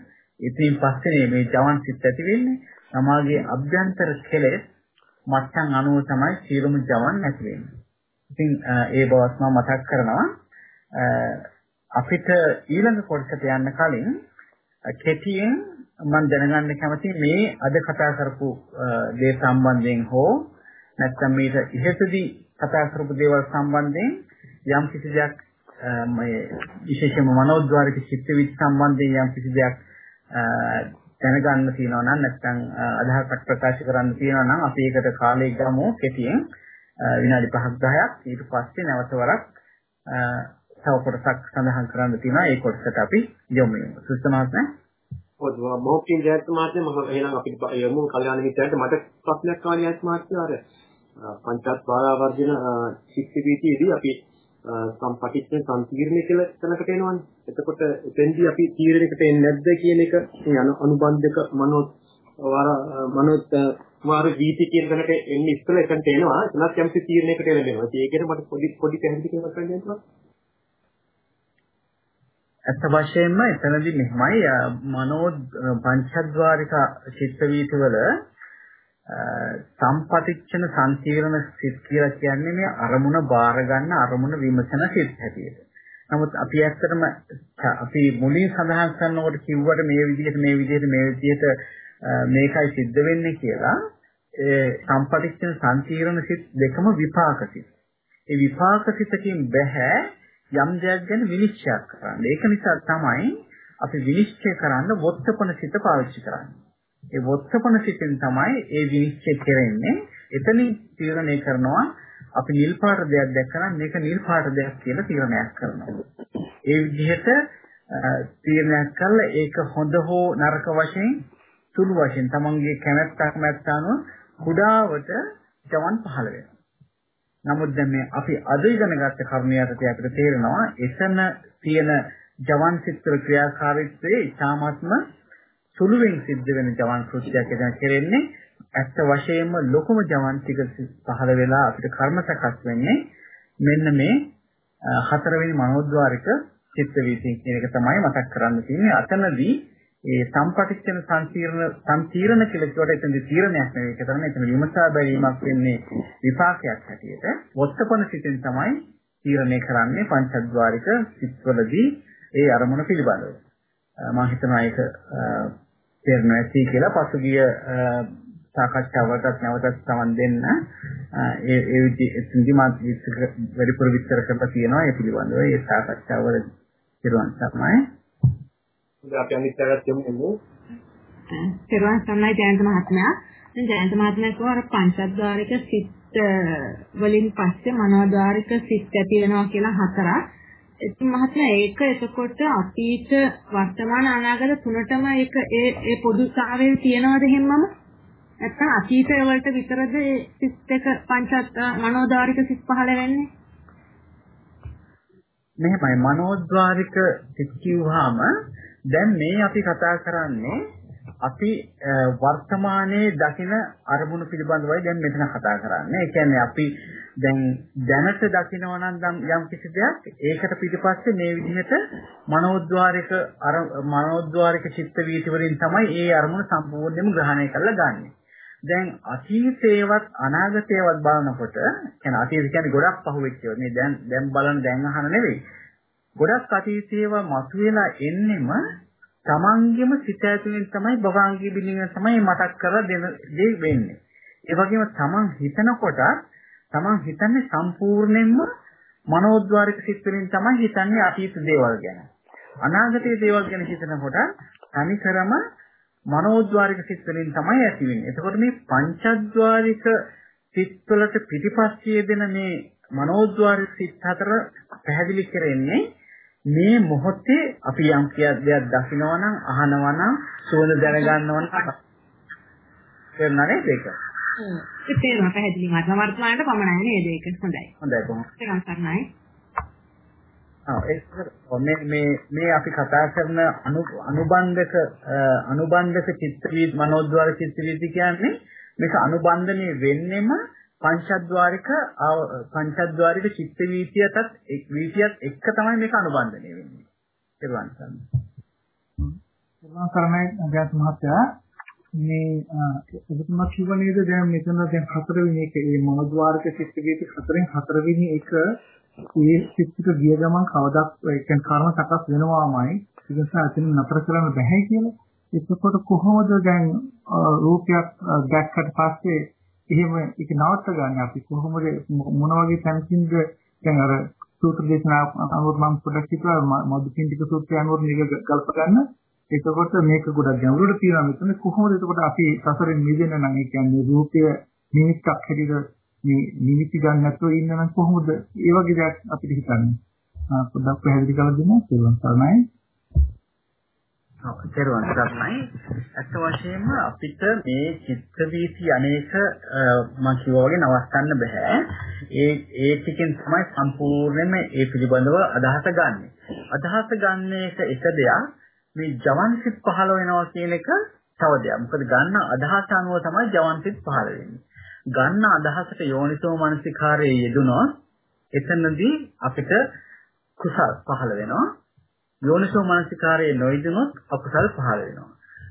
ඉතින් පස්සේ මේ ජවන් සිත් ඇති වෙන්නේ. සමාගයේ අභ්‍යන්තර කෙලෙස් මත්තන් අනුව තමයි සියලුම ජවන් නැති වෙන්නේ. ඉතින් ඒ බවත් මම මතක් කරනවා. අපිට ඊළඟ කොටසට යන්න කලින් කෙටියෙන් මම දැනගන්න කැමති මේ අද කතා කරපු දේ සම්බන්ධයෙන් හෝ නැත්නම් මේක ඉහතදී කතා කරපු දේවල් සම්බන්ධයෙන් යම් කිසි දෙයක් මේ විශේෂයෙන්ම මනෝද්වාරික චිත්ත විච සම්බන්ධයෙන් යම් කිසි දෙයක් දැනගන්න තියෙනවා නම් නැත්නම් අදහසක් ප්‍රකාශ කරන්න තියෙනවා නම් අපි ඒකට කාලය ගමු කෙටියෙන්. විනාඩි 5ක් 10ක් ඊට පස්සේ නැවත වරක් තව කොටසක් සඳහන් කරන්න තියෙනවා. ඒ කොටසට අපි යොමු වෙමු. සුස්ත මහත්මයා. ඔව් මොහොතින් ජයත් මහත්මයා මම එහෙනම් අපිට යමු කල්‍යාණ මිත්‍රයන්ට මට ප්‍රශ්නයක් කාලියත් මහත්මයා අර පංචත් බාලාවර්ජන ශික්ෂිතීදී අපි සම්පටිච්ඡ සම්පීර්ණ කියලා තැනකට එනවනේ. එතකොට එතෙන්දී අපි තීරණයකට එන්නේ නැද්ද කියන එක අනුබන්ධක මනෝත් වාර මනෝත් වාර වීති කියන තැනට එන්නේ ඉස්සෙල්ලා එතනට එනවා. එතනත් යම්සි තීරණයකට එළඹෙනවා. ඒකේට මට පොඩි පොඩි පැහැදිලි කිරීමක් කරන්න දෙන්න ඇත්ත වශයෙන්ම එතනදී මෙහිමයි මනෝ පංචද්වාරික චිත්ත වීතිවල සම්පටිච්ඡන සංකීර්ණ සිත් කියලා කියන්නේ මේ අරමුණ බාර ගන්න අරමුණ විමසන සිත් හැටියට. නමුත් අපි ඇත්තටම අපි මුලින් සඳහන් කරනකොට කිව්වට මේ විදිහට මේ විදිහට මේ විදිහට මේකයි සිද්ධ වෙන්නේ කියලා ඒ සම්පටිච්ඡන සංකීර්ණ සිත් දෙකම විපාක සිත්. ඒ විපාක සිතකින් බෑ යම් දෙයක් ගැන විනිශ්චය කරන්න. ඒක නිසා තමයි අපි විනිශ්චය කරන්න වොත්තපන සිත පාවිච්චි කරන්නේ. ඒ වොත්තපන සිතෙන් තමයි ඒ විනිශ්චය කෙරෙන්නේ. එතනින් තීරණය කරනවා අපි නිල් පාට දෙයක් දැක්කම මේක නිල් පාට දෙයක් කියලා තීරණයක් කරනවා. ඒ විදිහට තීරණයක් කළා ඒක හොඳ හෝ නරක වශයෙන් සුළු වශයෙන් තමන්ගේ කැමැත්තක් නැත්නම් කුඩාවට ජවන් පහළ වෙනවා. නමුත් දැන් මේ අපි අද ඉගෙන ගත්ත කර්මයට අපිට තේරෙනවා එතන තියෙන ජවන් චිත්‍ර ක්‍රියාකාරීත්වයේ ඉතාමත්ම සුළුවෙන් සිද්ධ වෙන ජවන් කෘත්‍යයක් එතන කෙරෙන්නේ. ඇත්ත වශයෙන්ම ලොකුම ජවන් ටික පහළ වෙලා අපිට කර්ම සකස් වෙන්නේ මෙන්න මේ හතරවෙනි මනෝද්වාරික චිත්ත වීතිය කියන එක තමයි මතක් කරන්න තියෙන්නේ. අතනදී ඒ සම්පටිච්ඡන සංකීර්ණ සංකීර්ණ කියලා කියවට එතනදී තීරණයක් නෙවෙයි. ඒක තමයි එතන විමසා බැලීමක් වෙන්නේ විපාකයක් හැටියට. වොත්තපන සිතෙන් තමයි තීරණය කරන්නේ පංචද්වාරික සිත්වලදී ඒ අරමුණ පිළිබඳව. මම හිතනවා ඒක තේරෙනවා ඇති කියලා. පසුගිය සාකච්ඡාවකට නැවතත් සමන් දෙන්න ඒ ඒ විදිහට මා වැඩිපුර විස්තර කරලා තියෙනවා ඒ පිළිබඳව. ඒ සාකච්ඡාවල ඉරුවන් තමයි. අපි අනිත් පැත්තට යමු. පෙරවන් සම්මයි ජයන්ත මහත්මයා. ජයන්ත මහත්මයා අර පංචද්වාරික සිත් වලින් පස්සේ මනෝද්වාරික සිත් ඇති වෙනවා කියලා හතරක්. ඉතින් මහත්මයා ඒක එතකොට අතීත වර්තමාන අනාගත තුනටම ඒක ඒ ඒ පොදුතාවයෙන් තියනවද හැමම? නැත්නම් අතීතය වලට විතරද ඒ සිත් එක පංචත් මනෝද්වාරික සිත් පහළ වෙන්නේ? මෙහෙමයි මනෝද්වාරික සිත් කිව්වහම දැන් මේ අපි කතා කරන්නේ අපි වර්තමානයේ දකින අරමුණු පිළිබඳවයි දැන් මෙතන කතා කරන්නේ. ඒ කියන්නේ අපි දැන් දැනට දකිනවා නම් යම් කිසි දෙයක් ඒකට පිටිපස්සේ මේ විදිහට මනෝද්වාරික අර මනෝද්වාරික චිත්ත වීති වලින් තමයි ඒ අරමුණ සම්පූර්ණයෙන්ම ග්‍රහණය කරලා ගන්නෙ. දැන් අතීතේවත් අනාගතේවත් බලනකොට කියන්නේ අතීත කියන්නේ ගොඩක් පහුවෙච්ච ඒවා. මේ දැන් දැන් බලන දැන් අහන නෙවෙයි. ගොඩක් අතීතේවා මතුවෙලා එන්නෙම තමන්ගෙම සිත ඇතුලෙන් තමයි භවංගී බිලින තමයි මතක් කරලා දෙන දේ වෙන්නේ. ඒ වගේම තමන් හිතනකොට තමන් හිතන්නේ සම්පූර්ණයෙන්ම මනෝද්වාරික සිත් වලින් තමයි හිතන්නේ අතීත දේවල් ගැන. අනාගතයේ දේවල් ගැන හිතනකොට තනිකරම මනෝද්වාරික සිත් වලින් තමයි ඇති වෙන්නේ. එතකොට මේ පංචද්වාරික සිත් වලට පිටිපස්සේ දෙන මේ මනෝද්වාරික සිත් හතර පැහැදිලි කරන්නේ මේ මොහොතේ අපි යම් දෙයක් දකිනවා නම් අහනවා නම් සුවඳ දැනගන්නවා නම් කරනවා නේද ඒක? ඔව්. ඒක තේරෙනවා පැහැදිලි මාත් වර්තමානයේ පමණයි නේද ඒක? හොඳයි. හොඳයි කොහොමද? ඒක ඒක මේ මේ මේ අපි කතා කරන අනුබන්ධක අනුබන්ධක චිත්ත වීද මනෝද්වාර චිත්ත වීද කියන්නේ මේක අනුබන්ධනේ වෙන්නෙම පංචද්වාරික පංචද්වාරික චිත්ත වීතියටත් වීතියත් එක්ක තමයි මේක අනුබන්ධනය වෙන්නේ. ඒවන් තමයි. සර්වන් කරණයි අගත මහත්තයා මේ ඔබතුමා කිව්ව නේද දැන් මෙතන දැන් හතරවෙනි එක මේ මනෝද්වාරික චිත්ත වීති හතරෙන් හතරවෙනි එක ඒ චිත්තක ගිය ගමන් කවදාත් ඒ කියන්නේ කර්ම සකස් වෙනවාමයි ඒ නිසා එතන නතර කරන්න බෑ කියලා. එතකොට කොහොමද දැන් රූපයක් දැක්කට පස්සේ එහෙම ඒක නවත්ත ගන්න අපි කොහොමද මොන වගේ තැනකින්ද දැන් අර සූත්‍ර දේශනා අනුව මම පොඩ්ඩක් හිතුවා මදුපින්ඩික සූත්‍රය අනුව මේක ගල්ප ගන්න. එතකොට මේක ගොඩක් ගැඹුරට තියෙනවා. මෙතන කොහොමද? එතකොට අපි සසරෙන් මිදෙන්න නම් ඒ කියන්නේ රූපය නිමිත්තක් හැටියට මේ නිමිති ගන්න නැතුව ඉන්න නම් කොහොමද? ඒ වගේ දෙයක් අපිට හිතන්නේ. පොඩ්ඩක් පැහැදිලි කරලා දෙන්න. පුළුවන් සරණයි. තෙරුවන් සරණයි අත් වශයෙන්ම අපිට මේ චිත්ත වීති අනේක මම කිව්වා වගේ නවත්තන්න බෑ. ඒ ඒ ටිකෙන් තමයි සම්පූර්ණයෙන්ම ඒ පිළිබඳව අදහස ගන්නෙ. අදහස ගන්න එක එක දෙයක්. මේ ජවන් සිත් පහළ වෙනවා කියන එක තව දෙයක්. මොකද ගන්න අදහස අනුව තමයි ජවන් සිත් පහළ වෙන්නේ. ගන්න අදහසට යෝනිසෝ මනසිකාරයේ යෙදුනොත් එතනදී අපිට කුසල් පහළ වෙනවා. යෝනිසෝ මනසිකාරයේ නොයදුනොත් අකුසල් පහළ වෙනවා.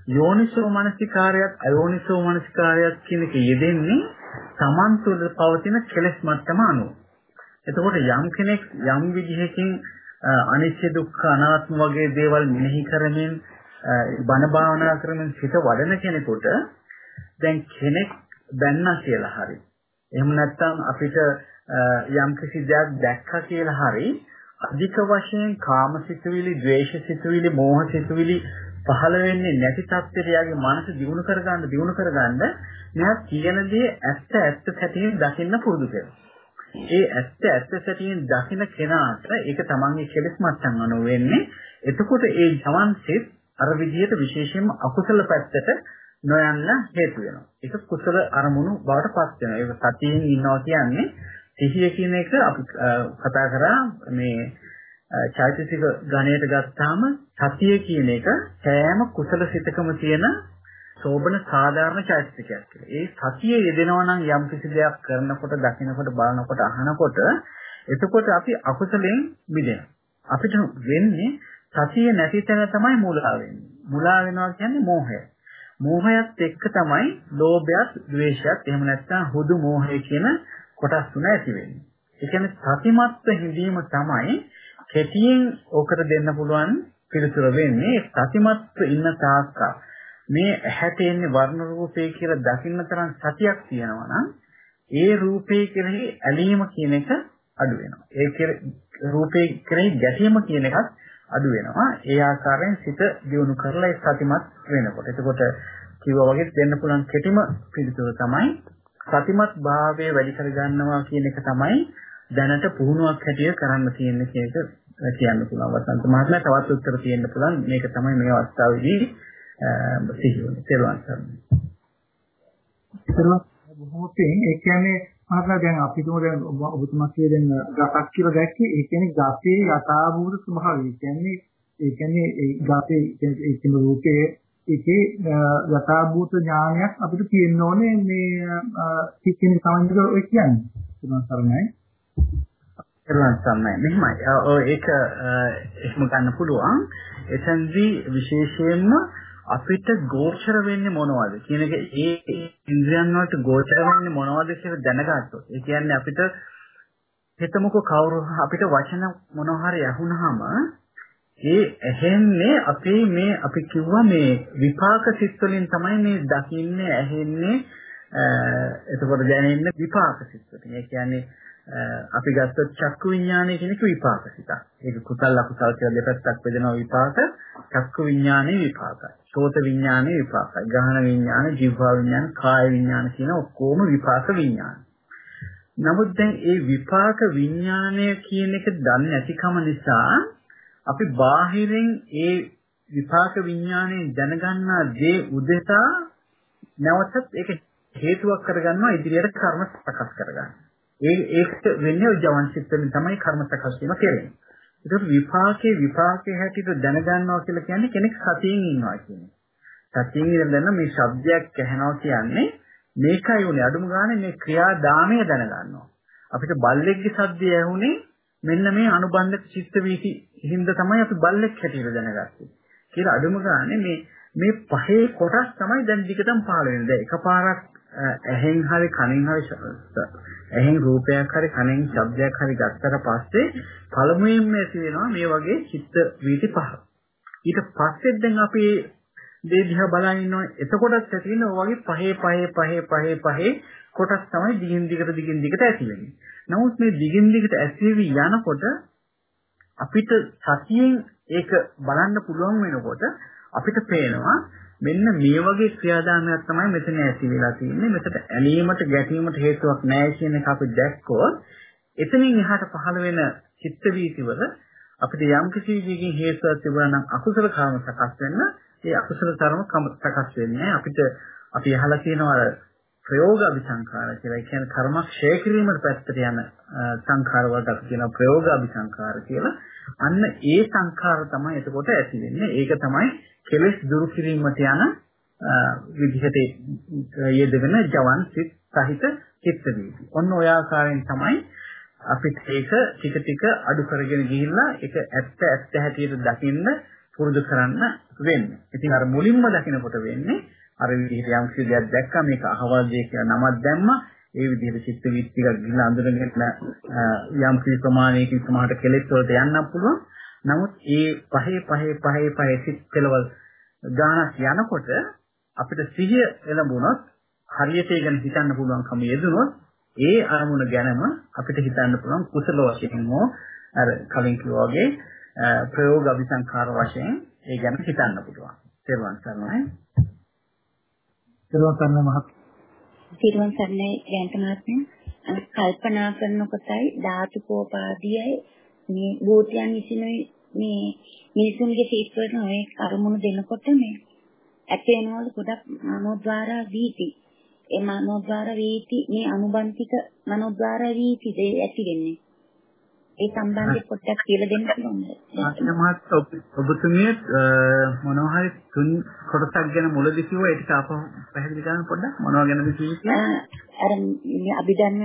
යෝනිසෝ මනසිකාරයත් අයෝනිසෝ මනසිකාරයත් කියන එක යෙදෙන්නේ Taman තුළ පවතින කෙලෙස් මට්ටම අනුව. එතකොට යම් කෙනෙක් යම් විදිහකින් අනිත්‍ය දුක්ඛ අනාත්ම වගේ දේවල් මෙනෙහි කරමින් බණ භාවනා කරමින් සිත වඩන කෙනෙකුට දැන් කෙනෙක් දැන්නා කියලා හරි. එහෙම නැත්නම් අපිට යම් කිසි දෙයක් දැක්කා කියලා හරි අධික වශයෙන් කාමසිතුවිලි, ද්වේෂසිතුවිලි, මෝහසිතුවිලි පහළ වෙන්නේ නැති තත්ත්වයට යාගේ මනස දියුණු කරගන්න දියුණු කරගන්න මෙයා කියන දේ ඇත්ත ඇත්ත සැටියෙන් දකින්න පුරුදු කරනවා. ඒ ඇත්ත ඇත්ත සැටියෙන් දකින කෙනාට ඒක තමන්ගේ කෙලෙස් මට්ටම් අනුව වෙන්නේ. එතකොට ඒ ජවන් සිත් අර විදිහට විශේෂයෙන්ම අකුසල පැත්තට නොයන්න හේතු වෙනවා. ඒක කුසල අරමුණු බවට පත් වෙනවා. ඒක සතියෙන් ඉන්නවා කියන්නේ සිහිය කියන එක අපි කතා කරා මේ චෛතසික ගණයට ගත්තාම සතිය කියන එක සෑම කුසල සිතකම තියෙන සෝබන සාධාරණ චෛතසිකයක් කියලා. ඒ සතිය යෙදෙනවා නම් යම් කිසි දෙයක් කරනකොට, දකිනකොට, බලනකොට, අහනකොට එතකොට අපි අකුසලෙන් මිදෙනවා. අපිට වෙන්නේ සතිය නැති තැන තමයි මුලා වෙන්නේ. මුලා වෙනවා කියන්නේ මෝහය. මෝහයත් එක්ක තමයි ලෝභයත්, ද්වේෂයත්, එහෙම නැත්නම් හුදු මෝහය කියන කොටස් තුන ඇති වෙන්නේ. ඒ කියන්නේ සතිමත්ව හිඳීම තමයි කෙටියෙන් ඕකට දෙන්න පුළුවන් පිළිතුර වෙන්නේ සතිමත්ව ඉන්න තාක්කල් මේ ඇහැට එන්නේ වර්ණ රූපේ කියලා දකින්න තරම් සතියක් තියෙනවා නම් ඒ රූපේ කෙරෙහි ඇලීම කියන එක අඩු වෙනවා. ඒ රූපේ කෙරෙහි ගැටීම කියන එකත් අඩු වෙනවා. ඒ ආකාරයෙන් සිත දියුණු කරලා ඒ සතිමත් වෙනකොට. එතකොට කිව්වා වගේ දෙන්න පුළුවන් කෙටිම පිළිතුර තමයි සතිමත් භාවය වැඩි කර ගන්නවා කියන එක තමයි දැනට පුහුණුවක් හැටියට කරන්න තියෙන්නේ කියන එක කියන්න පුළුවන්. වසන්ත මහත්මයා තවත් උත්තර තියෙන්න පුළුවන්. මේක තමයි මේ අවස්ථාවේදී සිහියුනේ. තේරුවන් ගන්න. බොහොම පින් ඒ කියන්නේ මහත්මයා දැන් අපි තුම දැන් ඔබතුමා කිය දැන් ගතක් කියලා දැක්කේ ඒ කියන්නේ ගතේ යථාභූත ස්වභාවය. කියන්නේ ඒ කියන්නේ ඒ ගතේ ඒ කියන රූපයේ ඒකේ යථාභූත ඥානයක් අපිට තියෙන්න ඕනේ මේ කිසිම සමන්දක ඔය කියන්නේ. ඒක සරණයි. එරලන් සම්මයි. මෙහෙමයි. ඔය ඒක එහෙම ගන්න පුළුවන්. එතෙන්දී විශේෂයෙන්ම අපිට ගෝචර වෙන්නේ මොනවද කියන එක ඒ ඉන්ද්‍රයන් වලට ගෝචර වෙන්නේ මොනවද කියලා දැනගත්තොත් ඒ කියන්නේ අපිට හිතමුකෝ කවුරු අපිට වචන මොනවා හරි අහුනහම ඒ ඇහෙන්නේ අපේ මේ අපි කිව්වා මේ විපාක සිත් වලින් තමයි මේ දකින්නේ ඇහෙන්නේ එතකොට දැනෙන්නේ විපාක සිත් වලින්. ඒ කියන්නේ අපි ගත්තොත් චක්කු විඥානය කියන එක විපාක සිතක්. ඒක කුසල අකුසල කියලා දෙපැත්තක් බෙදෙනවා විපාක. චක්කු විඥානේ විපාකයි. සෝත විඥානේ විපාකයි. ගහන විඥාන, ජීවා විඥාන, කාය විඥාන කියන ඔක්කොම විපාක විඥාන. නමුත් දැන් ඒ විපාක විඥානය කියන එක දන්නේ නැතිකම නිසා අපි බාහිරින් ඒ විපාක විඥාණයෙන් දැනගන්නා දේ උදෙසා නැවතත් ඒක හේතුවක් කරගන්නවා ඉදිරියට කර්ම සකස් කරගන්න. ඒ ඒක වෙන්නේ ජවන් සිත්වලින් තමයි කර්ම සකස් වීම කෙරෙන්නේ. ඒකට විපාකේ විපාකේ හැටියට දැනගන්නවා කියලා කියන්නේ කෙනෙක් සතියෙන් ඉන්නවා කියන්නේ. සතියෙන් ඉඳන් මේ ශබ්දයක් ඇහෙනවා කියන්නේ මේකයි උනේ අඩුම ගානේ මේ ක්‍රියාදාමය දැනගන්නවා. අපිට බල්ලෙක්ගේ ශබ්දය ඇහුනේ මෙන්න මේ අනුබන්ධ චිත්ත වීති හින්දා තමයි අපි බල්ලෙක් හැටියට දැනගත්තේ. කියලා අඩුම ගානේ මේ මේ පහේ කොටස් තමයි දැන් දිගටම පහළ වෙන්නේ. දැන් එකපාරක් ඇහෙන් හරි කනෙන් හරි ඇහෙන් රූපයක් හරි කනෙන් ශබ්දයක් හරි ගත්තට පස්සේ පළමුවෙන්ම ඇති වෙනවා මේ වගේ චිත්ත වීති පහ. ඊට පස්සේ දැන් අපි දේ දිහා බලන් ඉන්නවා. එතකොටත් ඇති වෙන ඔය වගේ පහේ පහේ පහේ පහේ පහේ කොටස් තමයි දිගින් දිගට දිගින් දිගට ඇති වෙන්නේ. නමුත් මේ දිගින් දිගට ඇතිවි යනකොට අපිට සතියෙන් ඒක බලන්න පුළුවන් වෙනකොට අපිට පේනවා මෙන්න මේ වගේ ක්‍රියාදාමයක් තමයි මෙතන ඇති වෙලා තියෙන්නේ. මෙතන ඇලීමට ගැටීමට හේතුවක් නැහැ කියන එක අපි දැක්කොත් එතනින් එහාට පහළ වෙන චිත්ත වීතිවල අපිට යම් කිසි විදිහකින් හේතුවක් තිබුණා නම් අකුසල කර්ම සකස් වෙන්න ඒ අකුසල කර්ම සකස් වෙන්නේ අපිට අපි අහලා තියෙනවා ප්‍රයෝග අபிසංකාර කියලා. ඒ කියන්නේ කර්මක්ෂය කිරීමට පැත්තට යන සංඛාර වලට අපි කියනවා ප්‍රයෝග අபிසංකාර කියලා. අන්න ඒ සංඛාර තමයි එතකොට ඇති වෙන්නේ. ඒක තමයි කෙලෙස් දුරු කිරීමට යන විදිහට යෙදෙන ජවන් සිත් සහිත චිත්ත වීති. ඔන්න ඔය ආකාරයෙන් තමයි අපිට ඒක ටික ටික අඩු කරගෙන ගිහිල්ලා ඒක ඇත්ත ඇත්ත හැටියට දකින්න පුරුදු කරන්න වෙන්නේ. ඉතින් අර මුලින්ම දකිනකොට වෙන්නේ අර විදිහට යම් කිසි දෙයක් දැක්කම මේක අහවල් දෙයක් කියලා නමක් දැම්මා. ඒ විදිහට චිත්ත වීති ටිකක් ගිහිල්ලා අඳුරගෙන යම් කිසි ප්‍රමාණයකින් සමහරට කෙලෙස් වලට යන්නත් පුළුවන්. නමුත් ඒ පහේ පහේ පහේ පහේ සිත් කෙලවල් ගානක් යනකොට අපිට සිහිය එළඹුණොත් හරියට ඒ ගැන හිතන්න පුළුවන්කම යෙදුනොත් ඒ අරමුණ ගැනම අපිට හිතන්න පුළුවන් කුසල වශයෙන් හෝ අර කලින් කිව්වා වගේ ප්‍රයෝග අபிසංකාර වශයෙන් ඒ ගැන හිතන්න පුළුවන්. තේරුවන් සරණයි. තේරුවන් සරණයි මහත්. තේරුවන් සරණයි ජයන්ත මහත්මයා. කල්පනා කරනකොටයි ධාතු කෝපාදියයි මේ භූතයන් විසිනුයි මේ මිනිසුන්ගේ සිත් වලට ඔය කර්මුණු දෙනකොට මේ ඇති වෙනවලු ගොඩක් මනෝද්වාර වීති. ඒ මනෝද්වාර වීති මේ අනුබන්තික මනෝද්වාර වීති දෙය ඇති වෙන්නේ. ඒ සම්බන්ධයෙන් පොඩ්ඩක් කියලා දෙන්න පුළුවන්ද? මහත් ඔබතුමිය මොනවා හරි තුන් කොටසක් ගැන මුලදී කිව්වා ඒක ආපහු පැහැදිලි කරන්න පොඩ්ඩක් මොනවා ගැනද කිව්වේ? අර අභිධර්ම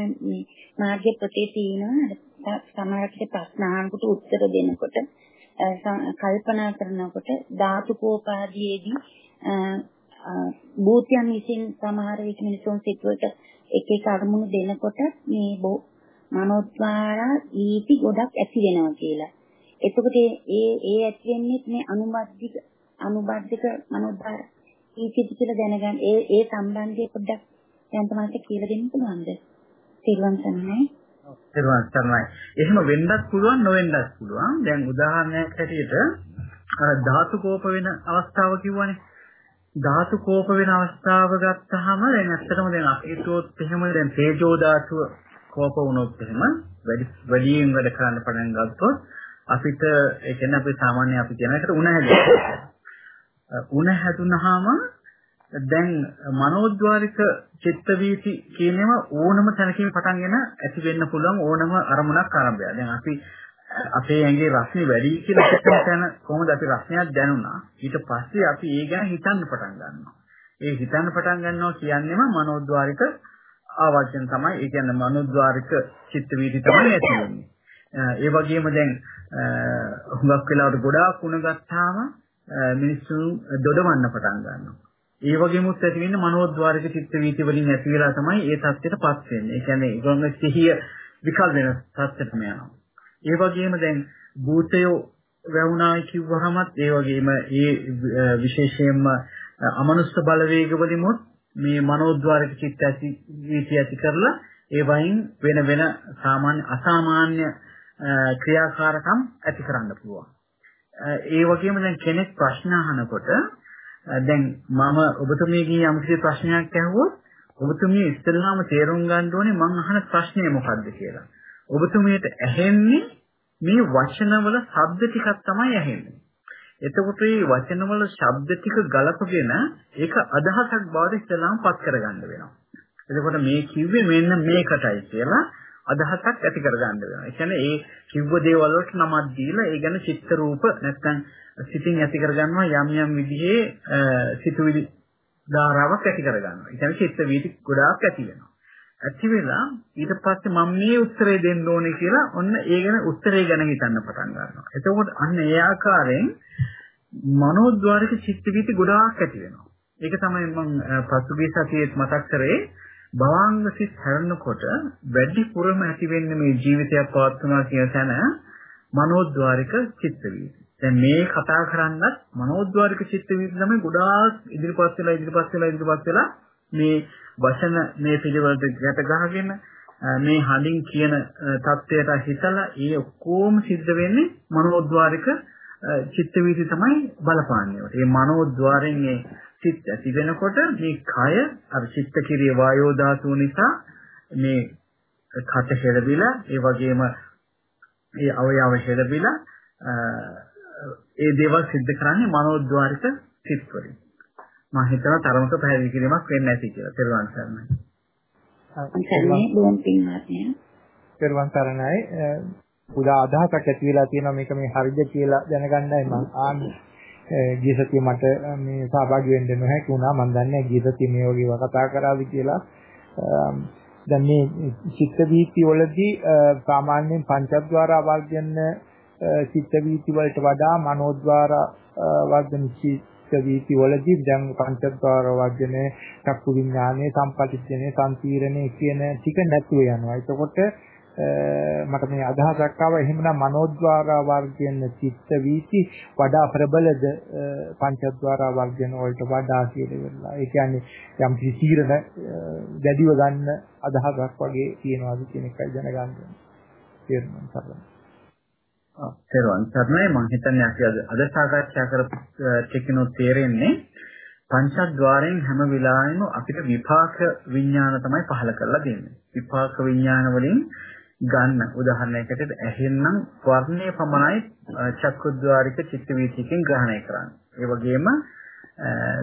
මාර්ගයේ පොතේ තියෙනවා සමහරවිට ප්‍රශ්න අහනකොට උත්තර දෙනකොට කල්පනා කරනකොට ධාතු කෝපාදීයේදී භූතයන් විසින් සමහර විට මිනිසුන් සිතුවට එක එක අරමුණු දෙනකොට මේ මනෝද්වාර ඊටි ගොඩක් ඇති වෙනවා කියලා. එතකොට ඒ ඒ ඇති වෙන්නේ මේ අනුබද්ධික අනුබද්ධික මනෝද්වාර ඊකිට කියලා දැනගන්න ඒ ඒ සම්බන්ධය පොඩ්ඩක් දැන් තමයි කියලා දෙන්න පුළුවන්ද? සිරුවන් සන්නයි. සිරුවන් සන්නයි. එහෙම වෙන්නත් පුළුවන් නොවෙන්නත් පුළුවන්. දැන් උදාහරණයක් හැටියට අර ධාතු කෝප වෙන අවස්ථාව කිව්වනේ. ධාතු කෝප වෙන අවස්ථාව ගත්තාම දැන් ඇත්තටම දැන් අපිටොත් එහෙම දැන් තේජෝ ධාතුව කෝප වුණොත් එහෙම වැඩි වැඩියෙන් වැඩ කරන්න පටන් ගත්තොත් අපිට ඒ කියන්නේ අපි සාමාන්‍ය අපි කියන එකට උණ හැදෙනවා. උණ හැදුනහම දැන් මනෝද්වාරික චිත්ත වීති කියනම ඕනම තැනකින් පටන්ගෙන ඇති වෙන්න පුළුවන් ඕනම අරමුණක් ආරම්භය. දැන් අපි අපේ ඇඟේ රස්නේ වැඩි කියලා හිතන තැන කොහොමද අපි රස්නයක් දැනුණා. ඊට පස්සේ අපි ඒ ගැන හිතන්න පටන් ගන්නවා. ඒ හිතන්න පටන් ගන්නවා කියන්නේම මනෝද්වාරික ආවර්ජන තමයි. ඒ කියන්නේ මනෝද්වාරික චිත්ත වීති තමයි ඇති වෙන්නේ. ඒ වගේම දැන් හුඟක් වෙලාවට ගොඩාක් උණ ගත්තාම මිනිස්සු දොඩවන්න පටන් ගන්නවා. ඒ වගේමුත් ඇති වෙන්නේ මනෝද්වාරික චිත්ත වීති වලින් ඇති වෙලා තමයි ඒ தත්ත්වයටපත් වෙන්නේ. ඒ කියන්නේ ඒගොල්ලෝ සිහිය විකල් වෙන தත්ත්වයටම යනවා. ඒ වගේම දැන් භූතයෝ වැවුනායි කිව්වහමත් ඒ වගේම ඒ විශේෂයෙන්ම අමනුෂ්‍ය බලවේග වලිමුත් මේ මනෝද්වාරික චිත්ත ඇති වීති ඇති කරලා ඒ වයින් වෙන වෙන සාමාන්‍ය අසාමාන්‍ය ක්‍රියාකාරකම් ඇති කරන්න පුළුවන්. ඒ වගේම දැන් කෙනෙක් ප්‍රශ්න අහනකොට දැන් මම ඔබතුමියගෙන් යම්කිසි ප්‍රශ්නයක් ඇහුවොත් ඔබතුමිය ඉස්සෙල්ලාම තේරුම් ගන්න ඕනේ මම අහන ප්‍රශ්නේ මොකක්ද කියලා. ඔබතුමියට ඇහෙන්නේ මේ වචනවල ශබ්ද ටිකක් තමයි ඇහෙන්නේ. එතකොට මේ වචනවල ශබ්ද ටික ගලපගෙන ඒක අදහසක් බවට ඉස්සෙල්ලාම පත් කරගන්න වෙනවා. එතකොට මේ කිව්වේ මෙන්න මේකටයි කියලා අදහසක් ඇති කරගන්න වෙනවා. ඒ කියන්නේ ඒ කිව්ව දේවල් වලට නමක් දීලා ඒ ගැන චිත්ත රූප නැත්නම් සිතින් ඇති කරගන්නවා යම් යම් විදිහේ සිතුවිලි ධාරාවක් ඇති කරගන්නවා. ඒ කියන්නේ චිත්ත වීති ගොඩාක් ඇති වෙනවා. ඇති වෙලා ඊට පස්සේ මම මේ උත්තරේ දෙන්න ඕනේ කියලා ඔන්න ඒ ගැන උත්තරේ ගැන හිතන්න පටන් ගන්නවා. එතකොට අන්න ඒ ආකාරයෙන් මනෝද්වාරික චිත්ත වීති ගොඩාක් ඇති වෙනවා. ඒක තමයි මම පසුගිය සතියේ මතක් කරේ භවංග සිත් හැරෙනකොට වැඩිපුරම ඇති වෙන්නේ මේ ජීවිතයක් පවත්වනවා කියන තැන මනෝද්වාරික චිත්ත වීති. දැන් මේ කතා කරන්නත් මනෝද්වාරික චිත්ත වීති තමයි ගොඩාක් ඉදිරිපත් වෙලා ඉදිරිපත් වෙලා ඉදිරිපත් වෙලා මේ වචන මේ පිළිවෙලට ගැට ගහගෙන මේ හඳින් කියන தත්වයට හිතලා ඒ ඔක්කොම සිද්ධ වෙන්නේ මනෝද්වාරික චිත්ත වීති තමයි බලපාන්නේ. ඒ මනෝද්වාරයෙන් ඒ චිත්ත ඇති වෙනකොට මේ කය අර චිත්ත කිරිය වායෝ ධාතුව නිසා මේ කට හෙළවිලා ඒ වගේම ඒ අවයව හෙළවිලා ඒ දේවල් සිද්ධ කරන්නේ මනෝද්වාරික සිත් වලින්. මම හිතනවා තරමක පැහැදිලි කිරීමක් වෙන්නේ නැති කියලා. පෙරවන් සරණයි. පෙරවන් සරණයි. පුදා අදහසක් ඇති වෙලා තියෙනවා මේක මේ හරිද කියලා දැනගන්නයි මම ආන්නේ. ගිය සතියේ මට මේ සහභාගී වෙන්න නොහැකි වුණා. මම දන්නේ ගිය සතියේ මේ වගේ කතා කරාවි කියලා. දැන් මේ චිත්ත වීති වලදී සාමාන්‍යයෙන් පංචද්වාර වර්ධන චිත්ත වීති වලට වඩා මනෝද්වාර වර්ධන චිත්ත වීති වලදී දැන් පංචද්වාර වර්ධන චක්කු විඥානයේ සම්පටිච්ඡනේ සම්තිරණේ කියන ටික නැතුව යනවා. එතකොට මට මේ අදහසක් ආවා එහෙමනම් මනෝද්වාර වර්ගයෙන් චිත්ත වීති වඩා ප්‍රබලද පංචද්වාර වර්ගයෙන් වලට වඩා කියලා. ඒ කියන්නේ යම් කිසිරණ දැඩිව ගන්න අදහසක් වගේ තියෙනවාද කියන එකයි දැනගන්න තේරුම් ගන්න. තේරුවන් සරණයි මම හිතන්නේ අපි අද අද සාකච්ඡා කරපු ටිකනොත් තේරෙන්නේ පංචද්වාරයෙන් හැම වෙලාවෙම අපිට විපාක විඥාන තමයි පහල කරලා දෙන්නේ. විපාක විඥාන වලින් ගන්න උදාහරණයකට ඇහෙන්නම් වර්ණයේ පමණයි චක්කුද්්වාරික චිත්ත වීතියකින් ග්‍රහණය කරන්නේ. ඒ වගේම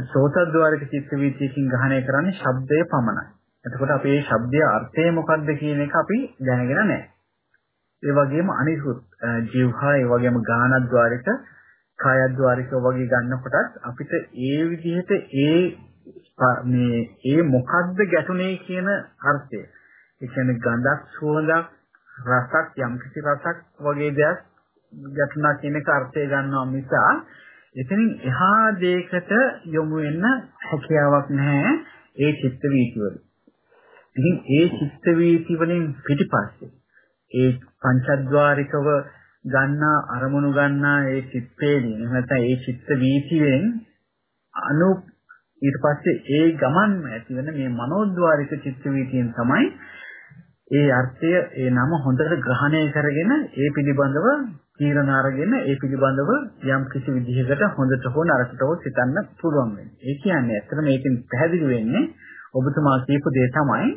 සෝතද්්වාරික චිත්ත වීතියකින් ග්‍රහණය කරන්නේ ශබ්දය පමණයි. එතකොට අපි මේ ශබ්දයේ අර්ථය මොකක්ද කියන එක අපි දැනගෙන නැහැ. ඒ වගේම අනිකුත් ජීවහා ඒ වගේම ගානද්්වාරික කායද්්වාරික වගේ ගන්නකොටත් අපිට ඒ විදිහට ඒ මේ ඒ මොකද්ද ගැටුනේ කියන අර්ථය. ඒ කියන්නේ ගඳක් සුවඳක් රසක් යම් කිසි රසක් වගේ දෙයක් ගැටුණා කියන එක අර්ථය ගන්නවා මිස එතනින් එහා දෙයකට යොමු වෙන්න හැකියාවක් නැහැ ඒ චිත්ත වීති වල. ඉතින් ඒ චිත්ත වීති වලින් පිටිපස්සේ ඒ පංචද්වාරිකව ගන්නා අරමුණු ගන්නා ඒ චිත්තේදී එහෙම නැත්නම් ඒ චිත්ත වීතියෙන් අනු ඊට පස්සේ ඒ ගමන්ම ඇතිවන මේ මනෝද්වාරික චිත්ත වීතියෙන් තමයි ඒ අර්ථය ඒ නම හොඳට ග්‍රහණය කරගෙන ඒ පිළිබඳව තීරණ අරගෙන ඒ පිළිබඳව යම් කිසි විදිහකට හොඳට හෝ නරකට හෝ සිතන්න පුළුවන් වෙන්නේ. ඒ කියන්නේ ඇත්තට මේකෙන් පැහැදිලි වෙන්නේ ඔබතුමා කියපු දේ තමයි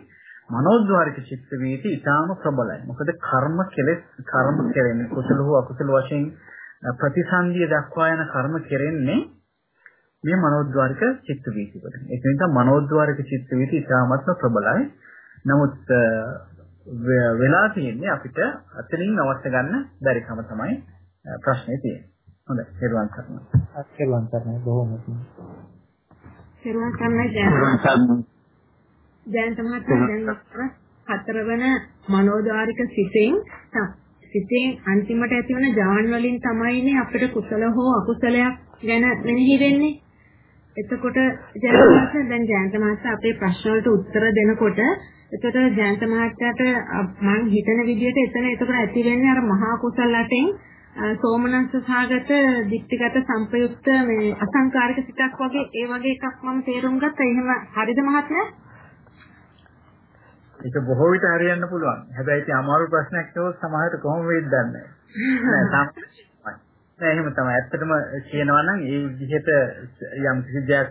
මනෝද්වාරික චිත්ත වීති ඊටාම ප්‍රබලයි. මොකද කර්ම කෙලෙස් කර්ම කෙරෙන්නේ කුසල හෝ අකුසල වශයෙන් ප්‍රතිසන්දිය දක්වා යන කර්ම කෙරෙන්නේ මේ මනෝද්වාරික චිත්ත වීති වල. ඒක නිසා මනෝද්වාරික චිත්ත වීති ඊටාමත්ම ප්‍රබලයි. නමුත් වෙලා තියෙන්නේ අපිට අතනින් අවශ්‍ය ගන්න බැරි කම තමයි ප්‍රශ්නේ තියෙන්නේ. හොඳයි. හෙරුවන් කරනවා. හෙරුවන් කරනවා බොහොම. හෙරුවන් කරනවා දැන් තමයි දැන් හතරවන මනෝද්වාරික සිතෙන් සිතෙන් අන්තිමට ඇතිවන ජාන් වලින් තමයිනේ අපිට කුසල හෝ අකුසලයක් ගැන මෙනෙහි වෙන්නේ. එතකොට ජයන්ත දැන් ජයන්ත මහත්තයා අපේ ප්‍රශ්න වලට උත්තර දෙනකොට එතකොට ජයන්ත මහත්තයාට මම හිතන විදිහට එතන එතකොට ඇති වෙන්නේ අර මහා කුසල අතෙන් සෝමනස්ස සාගත දික්තිගත සංපයුක්ත මේ අසංකාරික සිතක් වගේ ඒ වගේ එකක් මම තේරුම් ගත්තා. එහෙම හරිද මහත්මයා? ඒක බොහෝ විට හරියන්න පුළුවන්. හැබැයි ඉතින් අමාරු ප්‍රශ්නයක් තවොත් සමහරට කොහොම වෙයිද දන්නේ නැහැ. නෑ එහෙම තමයි. ඇත්තටම කියනවා නම් ඒ විදිහට යම් කිසි දෙයක්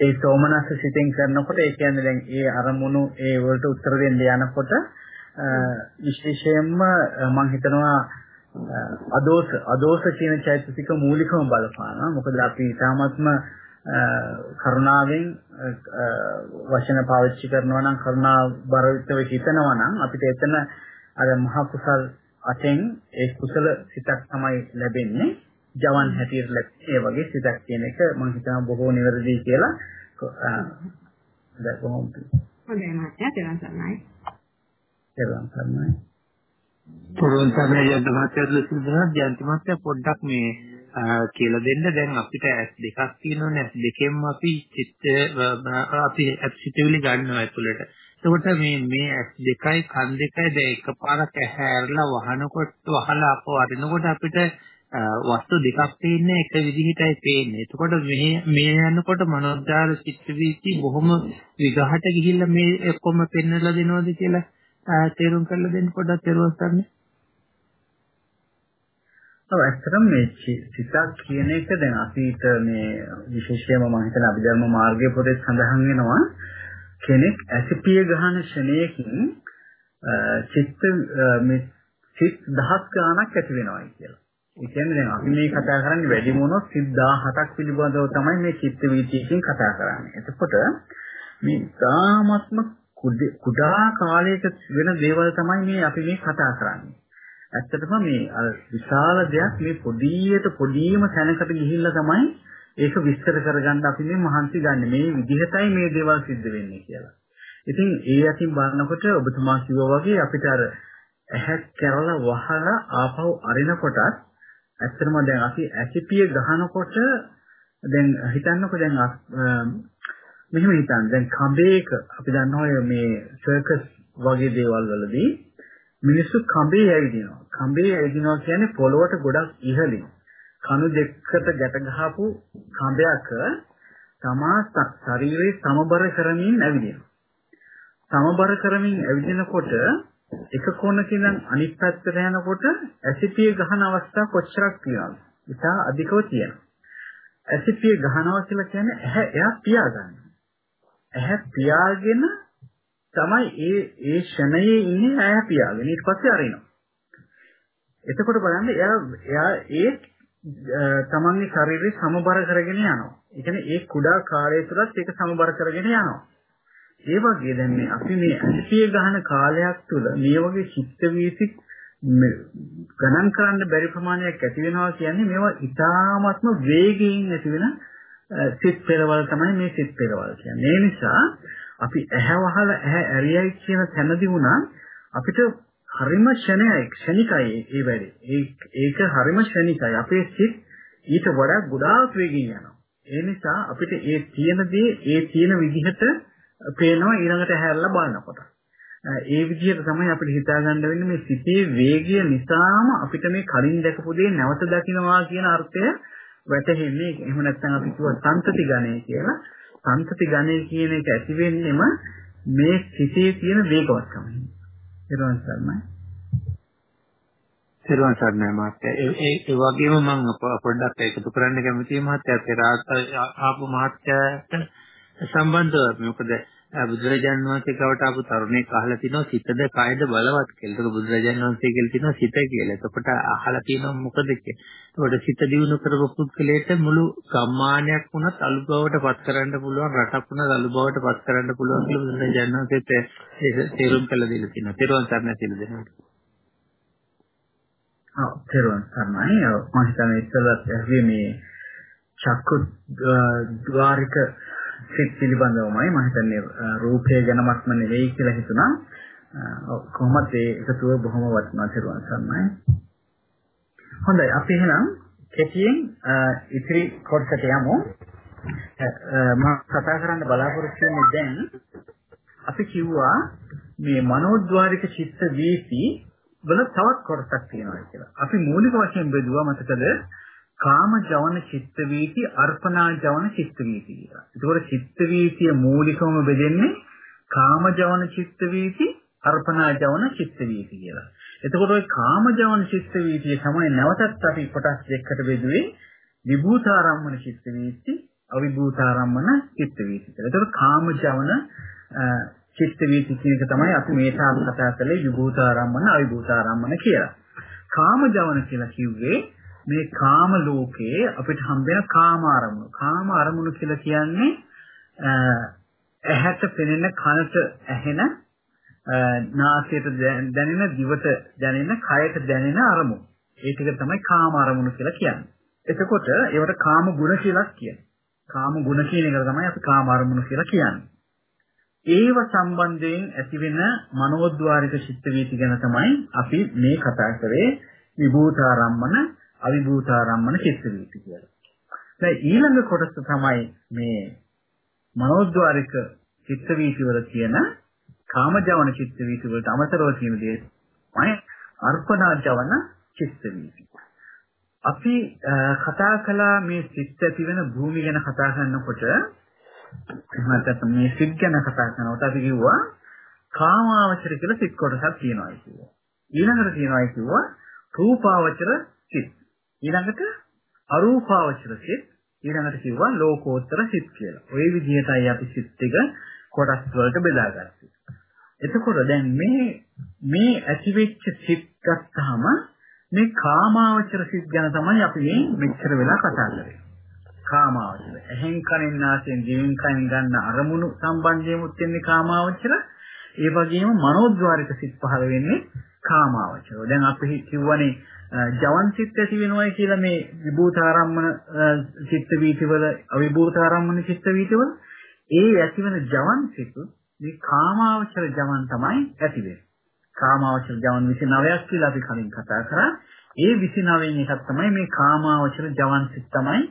ඒ සෝමනස්ස සිතෙන් කරනකොට ඒ කියන්නේ දැන් ඒ අරමුණු ඒ වලට උත්තර දෙන්න යනකොට විශේෂයෙන්ම මම හිතනවා අදෝස අදෝස කියන චෛතසික මූලිකම බලපානවා. මොකද අපි තාමත්ම කරුණාවෙන් වචන පාවිච්චි කරනවා නම් කරුණා බරිතව හිතනවා නම් අපිට එතන අර මහ කුසල් අතෙන් ඒ කුසල සිතක් තමයි ලැබෙන්නේ. ජවන් හැටියට ඒ වගේ සිතක් කියන එක මම හිතනවා බොහෝ නිවැරදි කියලා දැන් කොහොමද? හොඳයි මහත්තයා තේරුම් ගන්නයි තේරුම් ගන්නයි තේරුම් ගන්නයි යද්ද මහත්තයා. දුසින්දන ජයන්ති මහත්තයා පොඩ්ඩක් මේ කියලා දෙන්න දැන් අපිට ඇස් දෙකක් තියෙනවනේ ඇස් දෙකෙන්ම අපි චිත්ත අපි ඇසිටිවිලි ගන්නවා ඇතුළට. එතකොට මේ මේ ඇස් දෙකයි කන් දෙකයි දැන් එකපාරක් ඇහැරලා වහනකොට වහලා අපව අරිනකොට අපිට වස්තු දෙකක් පේන්නේ එක විදිහටයි පේන්නේ. එතකොට මේ මේ යනකොට මනෝද්දාර චිත්ත වීති බොහොම විගහට ගිහිල්ලා මේ ඔක්කොම පෙන්වලා දෙනවද කියලා තේරුම් කරලා දෙන්න පොඩ්ඩක් තේරුම් ගන්න. ඔව් ඇත්තටම මේ සිතක් කියන එක දැන් අපිට මේ විශේෂයෙන්ම මම හිතන අභිධර්ම මාර්ගයේ පොතේ සඳහන් වෙනවා කෙනෙක් ඇසිපිය ගහන ක්ෂණයකින් චිත්ත මේ සිත් දහස් ගණක් ඇති වෙනවායි කියලා. ඒ කියන්නේ දැන් අපි මේ කතා කරන්නේ වැඩි මොනොත් සිත් 17ක් පිළිබඳව තමයි මේ චිත්ත වීතියකින් කතා කරන්නේ. එතකොට මේ තාමත්ම කුඩා කාලයක වෙන දේවල් තමයි මේ අපි මේ කතා කරන්නේ. ඇත්තටම මේ අර විශාල දෙයක් මේ පොඩියට පොඩිම තැනකට ගිහිල්ලා තමයි ඒක විස්තර කරගන්න අපි මේ මහන්සි ගන්න. මේ විදිහටයි මේ දේවල් සිද්ධ වෙන්නේ කියලා. ඉතින් ඒ අතින් බලනකොට ඔබතුමා කිව්වා වගේ අපිට අර ඇහැ කැරලා වහලා ආපහු අරිනකොටත් ඇත්තටම දැන් අපි ඇසිපිය ගහනකොට දැන් හිතන්නකෝ දැන් මෙහෙම හිතන්න දැන් කඹේක අපි දන්නවා මේ සර්කස් වගේ දේවල් වලදී මිනිස්සු කඹේ ඇවිදිනවා. කඹේ ඇවිදිනවා කියන්නේ පොළොවට ගොඩක් ඉහළින්. කණු දෙකකට ගැට ගහපු කඹයක තමා ශරීරයේ සමබර කරමින් ඇවිදිනවා. සමබර කරමින් ඇවිදිනකොට එක කොනකින් අනිත් පැත්තට යනකොට ඇසිපිය ගහන අවස්ථා කොච්චරක් තියෙනවද? ඉතා අධිකව තියෙනවා. ඇසිපිය ගහනවා කියලා කියන්නේ ඇහැ එයා පියාගන්න. ඇහැ පියාගෙන තමයි ඒ ඒ ෂණයේ ඉන්නේ ඇහැ පියාගෙන ඊට පස්සේ අරිනවා. එතකොට බලන්න එයා එයා ඒ තමන්ගේ ශරීරය සමබර කරගෙන යනවා. ඒ කියන්නේ ඒ කුඩා කාලය තුලත් ඒක සමබර කරගෙන යනවා. ඒ වගේ දැන් මේ අපි මේ ඇසිය ගහන කාලයක් තුල මේ වගේ චිත්ත වීසි ගණන් කරන්න බැරි ප්‍රමාණයක් ඇති වෙනවා කියන්නේ මේවා ඊටාත්ම වේගයෙන් ඇති වෙන සිත් පෙරවල් තමයි මේ සිත් පෙරවල් කියන්නේ. ඒ නිසා අපි ඇහැ වහලා ඇහැ ඇරියයි කියන තැනදී වුණා අපිට හරිම ෂණයයි ක්ෂණිකයි ඒ වැඩේ. ඒක හරිම ක්ෂණිකයි. අපේ සිත් ඊට වඩා ගොඩාක් වේගින් යනවා. ඒ නිසා අපිට ඒ තියෙන දේ ඒ තියෙන විදිහට පේනවා ඊළඟට හැරලා බලනකොට. ඒ විදිහට තමයි අපිට හිතා ගන්න වෙන්නේ මේ සිතේ වේගය නිසාම අපිට මේ කලින් දැකපු දේ නැවත දකින්නවා කියන අර්ථය වැටහෙන්නේ. එහෙම නැත්නම් අපි කියව සංතති ගණය කියලා. සංතති ගණය කියන එක ඇති වෙන්නෙම මේ සිතේ තියෙන වේගවත්කම. ඊළඟ සර්මයි. සිරුවන් සර්ණයි මහත්තයා. ඒ ඒ වගේම මම පොඩ්ඩක් එකතු කරන්න කැමතියි මහත්තයා. පෙර ආපු මහත්තයාට සම්බන්ධව මොකද බුදුරජාණන් වහන්සේ කවට ආපු තරුණයෙක් අහලා තිනවා සිතද කායද බලවත් කියලා. ඒක බුදුරජාණන් වහන්සේ කියලා තිනවා සිත කියලා. එතකොට අහලා තිනවා මොකද කියලා. එතකොට සිත දිනු කරපු පුද්ගලයාට මුළු සම්මානයක් වුණත් අලු බවට පත් කරන්න පුළුවන් රටක් වුණත් අලු බවට පත් කරන්න පුළුවන් කියලා බුදුරජාණන් වහන්සේ තේරුම් කළ දෙලා තිනවා. තේරුවන් සරණ කියලා දෙනවා. ඔව් තේරුවන් සරණයි. මම හිතන්නේ ඉස්සෙල්ලත් ඇහුවේ මේ චක්කු ద్వාරික සිත් පිළිබඳවමයි මම හිතන්නේ රූපය ගැනමත්ම නෙවෙයි කියලා හිතුණා. කොහොමද ඒ එකතුව බොහොම වටිනා තේරුවන් සරණයි. හොඳයි අපි එහෙනම් කෙටියෙන් ඉතිරි කොටසට යමු. මම කතා කරන්න බලාපොරොත්තු වෙන්නේ දැන් අපි කිව්වා මේ මනෝද්වාරික චිත්ත වීති වල තවත් කොටසක් තියෙනවා කියලා. අපි මූලික වශයෙන් බෙදුවා මතකද? කාම ජවන චිත්ත වීති, අර්පණා ජවන චිත්ත වීති කියලා. ඒකවල චිත්ත වීතිය මූලිකවම බෙදෙන්නේ කාම ජවන චිත්ත වීති, අර්පණා ජවන චිත්ත වීති කියලා. එතකොට ওই කාම ජවන චිත්ත වීතිය තමයි නැවතත් අපි කොටස් දෙකකට බෙදුවේ විභූතාරම්මන චිත්ත වීති, අවිභූතාරම්මන චිත්ත වීති කියලා. එතකොට කාම ජවන චිත්ත වීති කියන එක තමයි අපි මේ තාම කතා කළේ විභූතාරම්මන අවිභූතාරම්මන කියලා. කාම ජවන කියලා කිව්වේ මේ කාම ලෝකයේ අපිට හම්බෙන කාම අරමුණු. කාම අරමුණු කියලා කියන්නේ ඇහැට පෙනෙන කනට ඇහෙන නාසයට දැනෙන දිවට දැනෙන කයට දැනෙන අරමුණු. ඒ ටික තමයි කාම අරමුණු කියලා කියන්නේ. එතකොට ඒවට කාම ගුණ කියලා කියනවා. කාම ගුණ කියන එක තමයි අපි කාම අරමුණු කියලා කියන්නේ. ඒව සම්බන්ධයෙන් ඇතිවෙන මනෝද්වාරික චිත්ත වීති ගැන තමයි අපි මේ කතා කරේ විභූතාරම්මන අවිභූතාරම්මන චිත්ත වීති කියලා. දැන් ඊළඟ කොටස තමයි මේ මනෝද්වාරික චිත්ත වීති වල තියෙන කාමජවන චිත්ත වීති වලට අමතරව තියෙන දේ තමයි අර්පණා ජවන චිත්ත වීති. අපි කතා කළා මේ සිත් ඇති වෙන භූමිය ගැන කතා කරනකොට එහෙනම් මේ සිත් ගැන කතා කරනකොට අපි කිව්වා කාමාවචර කියලා සිත් කොටසක් තියෙනවා කිව්වා. ඊළඟට තියෙනවා කිව්වා රූපාවචර සිත්. ඊළඟට අරූපාවචර සිත්. ඊළඟට කිව්වා ලෝකෝත්තර සිත් කියලා. ওই විදිහටයි අපි සිත් ටික කොටස් වලට බෙදාගත්තේ. එතකොට දැන් මේ මේ ඇතිවෙච්ච සිත් ගත්තාම මේ කාමාවචර සිත් ගැන තමයි අපි මේ මෙච්චර වෙලා කතා කරන්නේ. කාමාවචර. එහෙන් කනින් නාසයෙන් දිවෙන් කනින් ගන්න අරමුණු සම්බන්ධයෙමුත් වෙන්නේ කාමාවචර. ඒ වගේම මනෝද්වාරික සිත් පහළ වෙන්නේ කාමාවචර. දැන් අපි කිව්වනේ ජවන් සිත් ඇති වෙනවයි කියලා මේ විභූතාරම්මන චිත්ත වීතිවල අවිභූතාරම්මන චිත්ත වීතිවල ඒ ඇතිවන ජවන් සිත් මේ කාමාවචර ජවන් තමයි ඇති වෙන්නේ. කාමාවචර ජවන් 29ක් කියලා අපි කලින් කතා කරා. ඒ 29න් එකක් තමයි මේ කාමාවචර ජවන් සිත් තමයි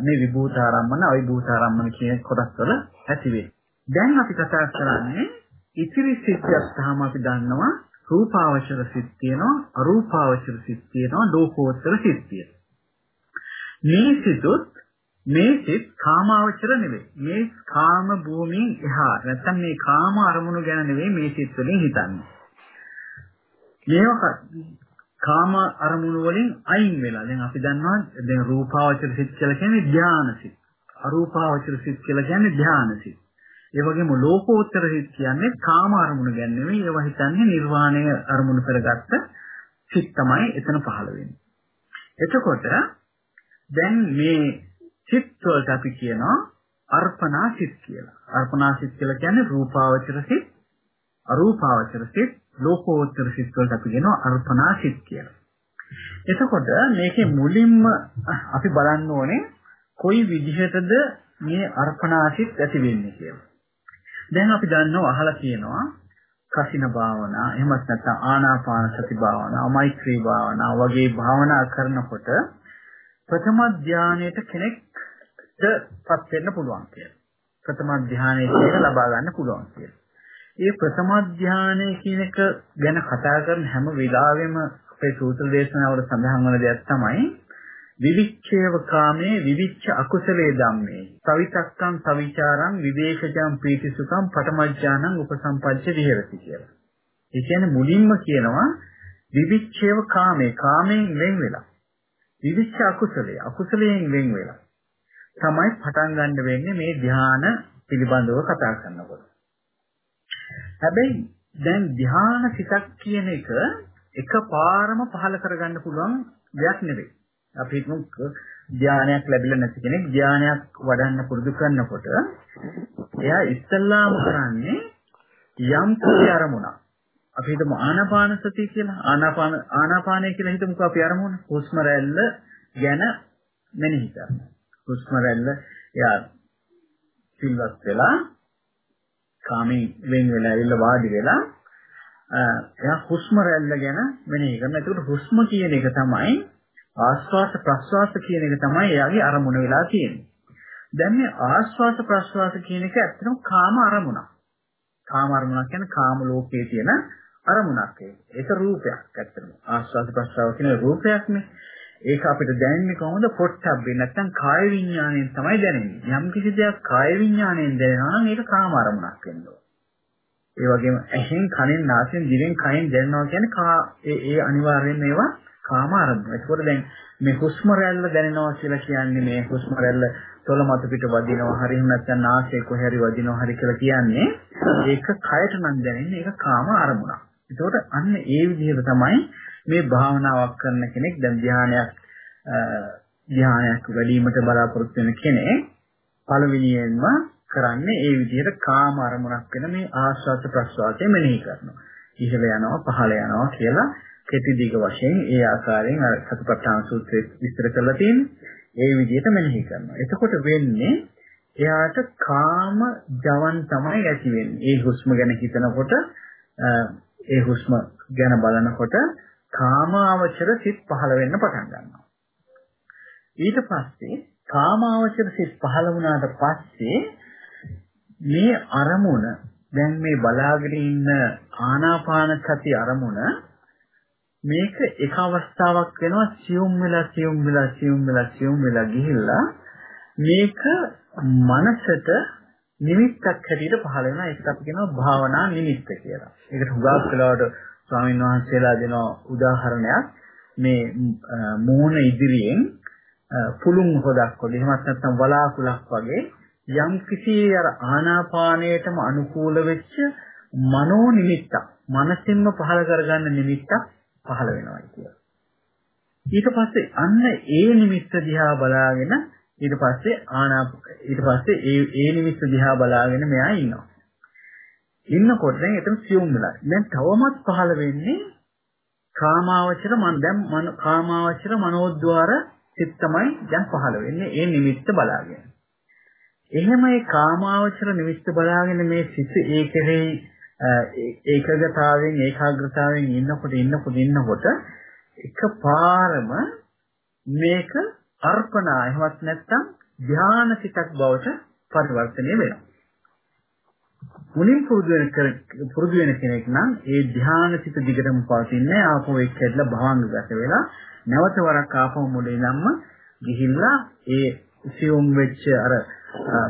මේ විභූතාරම්මන අවිභූතාරම්මන කියන කොටස් වල ඇති වෙන්නේ. දැන් අපි කතා කරන්නේ ඉතිරි සිත්යක් තහම අපි දන්නවා රූපාවචර සිත් තියෙනවා අරූපාවචර සිත් තියෙනවා ලෝකෝත්තර සිත් තියෙනවා. මේ සිතුත් මේ සිත් කාමාවචර නෙවෙයි. මේ කාම භූමියෙන් එහා නැත්තම් මේ කාම අරමුණු ගැන නෙවෙයි මේ සිත් වලින් හිතන්නේ. මේවා කාම අරමුණු වලින් අයින් වෙලා දැන් අපි දන්නවා දැන් රූපාවචර සිත් කියලා කියන්නේ ධානා සිත්. අරූපාවචර සිත් කියලා කියන්නේ ධානා සිත්. ඒ වගේම ලෝකෝත්තර සිත් කියන්නේ කාම අරමුණු ගැන නෙවෙයි ඒවා හිතන්නේ නිර්වාණය අරමුණු කරගත්ත සිත් තමයි එතන පහළ වෙන්නේ. එතකොට දැන් මේ සිත් වලට අපි කියනවා අර්පණා සිත් කියලා. අර්පණා සිත් කියලා කියන්නේ රූපාවචර සිත්, අරූපාවචර සිත්, ලෝකෝත්තර සිත් වලට අපි කියනවා අර්පණා සිත් කියලා. එතකොට මේකේ මුලින්ම අපි බලන්න ඕනේ කොයි විදිහටද මේ අර්පණා සිත් ඇති වෙන්නේ කියලා. දැන් අපි දන්නවා අහලා තියෙනවා කසින භාවනා එහෙමත් නැත්නම් ආනාපාන සති භාවනා මෛත්‍රී භාවනා වගේ භාවනා කරනකොට ප්‍රථම ධානයට කෙනෙක්ටපත් වෙන්න පුළුවන් කියලා. ප්‍රථම ධානයේ කියලා ලබා ගන්න පුළුවන් කියලා. ඒ ප්‍රථම ධානය කියන එක ගැන කතා කරන හැම වෙලාවෙම අපේ සූත්‍ර දේශනාවල සඳහන් වන දෙයක් තමයි විවිච්ඡේව කාමේ විවිච්ඡ අකුසලේ ධම්මේ සවිතක්කං සවිචාරං විවේකජං පීතිසුඛං පටමඥානං උපසම්පච්ච විහෙරති කියලා. ඒ කියන්නේ මුලින්ම කියනවා විවිච්ඡේව කාමේ කාමයෙන් වෙන් වෙලා විවිච්ඡ අකුසලේ අකුසලයෙන් වෙන් වෙලා තමයි පටන් ගන්න වෙන්නේ මේ ධ්‍යාන පිළිබඳව කතා කරනකොට. හැබැයි දැන් ධ්‍යාන සිතක් කියන එක එකපාරම පහල කරගන්න පුළුවන් දෙයක් නෙවෙයි. අපි හිතමු ධානයක් ලැබිලා නැති කෙනෙක් ධානයක් වඩන්න පුරුදු කරනකොට එයා ඉස්සල්ලාම කරන්නේ යම් කිසි අරමුණක්. අපි හිතමු ආනාපාන සතිය කියලා. ආනාපාන ආනාපානය කියලා හිතමුකෝ අපි අරමුණ. හුස්ම රැල්ල ගැන මෙනෙහි කරනවා. හුස්ම රැල්ල එයා සිල්වත් වෙලා කාමී වෙන් වෙලා ඇවිල්ලා වාඩි වෙලා එයා හුස්ම රැල්ල ගැන මෙනෙහි කරනවා. ඒකට හුස්ම කියන එක තමයි ආස්වාස ප්‍රස්වාස කියන එක තමයි එයාගේ අරමුණ වෙලා තියෙන්නේ. දැන් මේ ආස්වාස ප්‍රස්වාස කියන එක ඇත්තටම කාම අරමුණක්. කාම අරමුණක් කියන්නේ කාම ලෝකයේ තියෙන අරමුණක් ඒක. ඒක රූපයක් ඇත්තටම. ආස්වාද ප්‍රස්වාස කියන රූපයක්නේ. ඒක අපිට දැනෙන්නේ කොහොමද? පොට්ටබ්බේ නැත්තම් කාය විඥාණයෙන් තමයි දැනෙන්නේ. යම් කිසි දෙයක් කාය විඥාණයෙන් දැනෙනවා නම් ඒක කාම අරමුණක් වෙනවා. ඒ වගේම ඇහෙන් කනෙන් නාසයෙන් දිවෙන් කයෙන් දැනෙනවා කියන්නේ ඒ ඒ අනිවාර්යයෙන්ම ඒවා කාම අරමුණ. ඒකෝට දැන් මේ හුස්ම රැල්ල දැනෙනවා කියලා කියන්නේ මේ හුස්ම රැල්ල තොල මත පිට වදිනවා හරි නැත්නම් නාසයේ කොහේ හරි වදිනවා හරි කියලා කියන්නේ ඒක කයට නම් දැනෙන්නේ ඒක කාම අරමුණක්. ඒකෝට අන්න ඒ විදිහට තමයි මේ භාවනාවක් කරන කෙනෙක් දැන් ධානයක් ධානයක් වැඩිවීමට බලාපොරොත්තු වෙන කෙනෙක් පළවෙනියෙන්ම කරන්නේ ඒ විදිහට කාම අරමුණක් වෙන මේ ආස්වාද ප්‍රස්වාසය මෙනෙහි කරනවා. ඉහළ යනවා පහළ යනවා කියලා කෙටි දිග වශයෙන් ඒ ආකාරයෙන් අර සතිපට්ඨාන සූත්‍රයේ විස්තර කරලා තියෙන්නේ. ඒ විදිහට මෙනෙහි කරනවා. එතකොට වෙන්නේ එයාට කාම ජවන් තමයි ඇති වෙන්නේ. ඒ හුස්ම ගැන හිතනකොට ඒ හුස්ම ගැන බලනකොට කාමාවචර සිත් පහළ වෙන්න පටන් ගන්නවා. ඊට පස්සේ කාමාවචර සිත් පහළ වුණාට පස්සේ මේ අරමුණ දැන් මේ බලාගෙන ඉන්න ආනාපාන සති අරමුණ මේක එක අවස්ථාවක් වෙනවා සියුම් වෙලා සියුම් වෙලා සියුම් වෙලා සියුම් වෙලා ගිහිල්ලා මේක මනසට නිමිත්තක් හැටියට පහළ වෙනවා ඒකට අපි කියනවා භාවනා නිමිත්ත කියලා. ඒකට හුඟක් වෙලාවට ස්වාමීන් වහන්සේලා දෙන උදාහරණයක් මේ මූණ ඉදිරියෙන් පුළුන් හොදක් වගේ එහෙමත් නැත්නම් වලාකුලක් වගේ යම් කිසි අර ආනාපානයටම අනුකූල වෙච්ච මනෝ නිමිත්තක් මනසින්ම පහළ කරගන්න නිමිත්තක් පහළ වෙනවා කියලා. ඊට පස්සේ අන්න ඒ නිමිත්ත දිහා බලාගෙන ඊට පස්සේ ආනාප ඊට පස්සේ ඒ ඒ නිමිත්ත දිහා බලාගෙන මෙයා ඉන්නවා. ඉන්නකොට දැන් එතන සියුම් වෙලා. දැන් තවමත් පහළ වෙන්නේ කාමාවචර මන දැන් මන කාමාවචර මනෝද්වාර සිත් තමයි දැන් පහළ වෙන්නේ ඒ නිමිත්ත බලාගෙන. එහෙම ඒ කාමාවචර නිමිත්ත බලාගෙන මේ සිත් ඒ කෙරෙහි ඒකගතාවෙන් ඒකාග්‍රතාවෙන් ඉන්නකොට ඉන්නකොට ඉන්නකොට එකපාරම මේක අර්පණා එහෙමත් නැත්නම් ධානා සිතක් බවට පරිවර්තනය වෙනවා. මුලින් පුරුදු වෙන පුරුදු වෙන කෙනෙක් නම් ඒ ධානා සිත දිගටම පවතින්නේ ආපහු එක් ඇදලා භවංගගත වෙලා නැවත වරක් ආපහු මුලින් නම්ම ගිහිල්ලා ඒ සියුම් වෙච්ච අර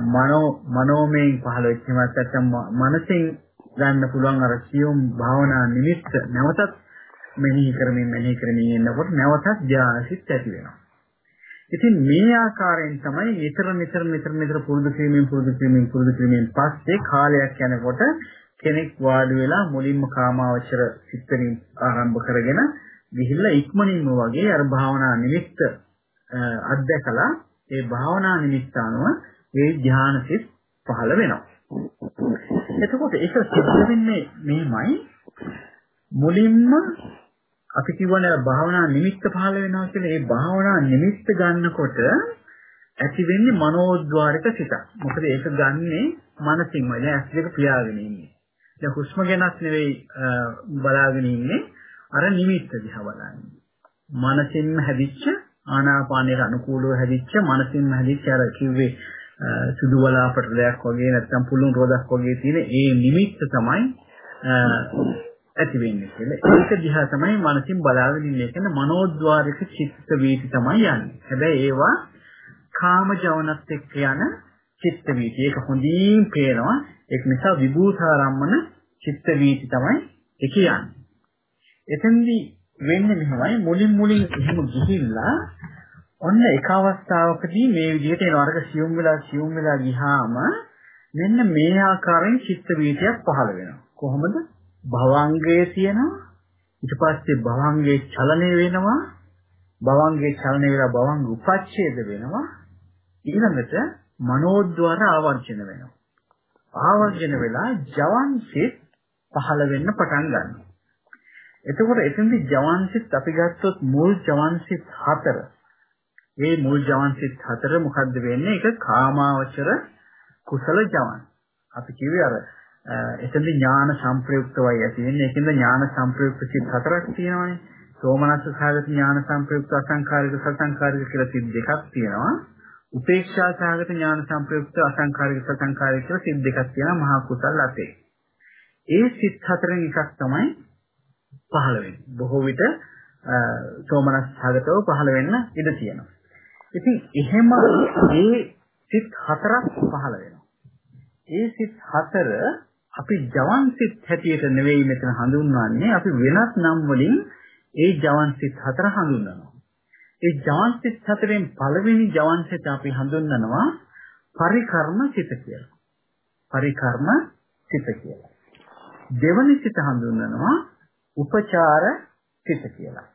මනෝ මනෝමයෙන් පහළ වෙච්ච නැත්නම් මනසින් ගන්න පුළුවන් අර සියුම් භාවනා නිමිත්ත නැවතත් මෙනෙහි කරමින් මෙනෙහි කරමින් ඉන්නකොට නැවතත් ධානසිත ඇති වෙනවා. ඉතින් මේ ආකාරයෙන් තමයි නිතර නිතර නිතර නිතර පුරුදු කිරීමෙන් පුරුදු කිරීමෙන් පුරුදු කිරීමෙන් පස්සේ කාලයක් යනකොට කෙනෙක් වාඩි වෙලා මුලින්ම කාමාවචර සිත්තරින් ආරම්භ කරගෙන ගිහිල්ලා ඉක්මනින්ම වගේ අර භාවනා නිමිත්ත අත්දැකලා ඒ භාවනා නිමිත්ත අනුව ඒ ධානසිත පහළ වෙනවා. එතකොට ඒක සිද්ධ වෙන්නේ මෙහෙමයි මුලින්ම අපි කියවනේ භාවනා නිමිත්ත පහළ වෙනවා කියලා ඒ භාවනා නිමිත්ත ගන්නකොට ඇති වෙන්නේ මනෝද්වාරික සිතක්. මොකද ඒක ගන්නෙ මනසින්ම. දැන් ඇස් දෙක පියාගෙන ඉන්නේ. දැන් හුස්ම ගැනත් නෙවෙයි බලාගෙන ඉන්නේ අර නිමිත්ත දිහා බලන්නේ. මනසින්ම හැදිච්ච ආනාපානයට අනුකූලව හැදිච්ච මනසින්ම හැදිච්ච අර කිව්වේ සුදු වලාපටලයක් වගේ නැත්නම් පුළුන් රෝදක් වගේ තියෙන ඒ නිමිත්ත තමයි ඇති වෙන්නේ කියලා. ඒක දිහා තමයි මනසින් බලාගෙන ඉන්නේ. කියන මනෝද්වාරික චිත්ත වීති තමයි යන්නේ. හැබැයි ඒවා කාම ජවනත් එක්ක යන චිත්ත වීති. ඒක හොඳින් පේනවා. ඒක නිසා විභූතාරම්මන චිත්ත වීති තමයි ඒ කියන්නේ. එතෙන්දී වෙන්නේ මෙහෙමයි මුලින් මුලින් එහෙම ගිහිල්ලා ඔන්න එක අවස්ථාවකදී මේ විදිහට එන වර්ග සියුම් වෙලා සියුම් වෙලා ගියාම මෙන්න මේ ආකාරයෙන් චිත්ත වීතියක් පහළ වෙනවා. කොහොමද? භවංගයේ තියෙනවා. ඊට පස්සේ භවංගයේ චලනය වෙනවා. භවංගයේ චලනය වෙලා භවංග උපච්ඡේද වෙනවා. ඊළඟට මනෝද්වාර ආවර්ජන වෙනවා. ආවර්ජන වෙලා ජවන්සිත පහළ වෙන්න පටන් ගන්නවා. එතකොට එතෙන්දි ජවන්සිත අපි ගත්තොත් මුල් ජවන්සිත හතර. මේ මුල් ජවන්සිත හතර මොකද්ද වෙන්නේ? ඒක කාමාවචර කුසල ජවන්. අපි කිව්වේ අර එතෙන්දි ඥාන සංප්‍රයුක්තවයි ඇති වෙන්නේ. ඒකෙන්ද ඥාන සංප්‍රයුක්ත සිත් හතරක් තියෙනවානේ. සෝමනස්ස සාගත ඥාන සංප්‍රයුක්ත අසංකාරික සසංකාරික කියලා සිත් දෙකක් තියෙනවා. උපේක්ෂා සාගත ඥාන සංප්‍රයුක්ත අසංකාරික සසංකාරික කියලා සිත් දෙකක් තියෙනවා මහා කුසල අතේ. ඒ සිත් හතරෙන් එකක් තමයි පහළ වෙන්නේ. බොහෝ විට සෝමනස්ස සාගතව පහළ වෙන්න ඉඩ තියෙනවා. ඉතින් එහෙම ඒ සිත් හතරක් පහළ වෙනවා. ඒ සිත් හතර අපි ජවන් සිත් හැටියට නෙවෙයි මෙතන හඳුන්වන්නේ අපි වෙනත් නම් වලින් ඒ ජවන් සිත් හතර හඳුන්වනවා. ඒ ජවන් සිත් හතරෙන් පළවෙනි ජවන් සිත අපි හඳුන්වනවා පරිකර්ම සිත කියලා. පරිකර්ම සිත කියලා. දෙවනි සිත හඳුන්වනවා උපචාර සිත කියලා.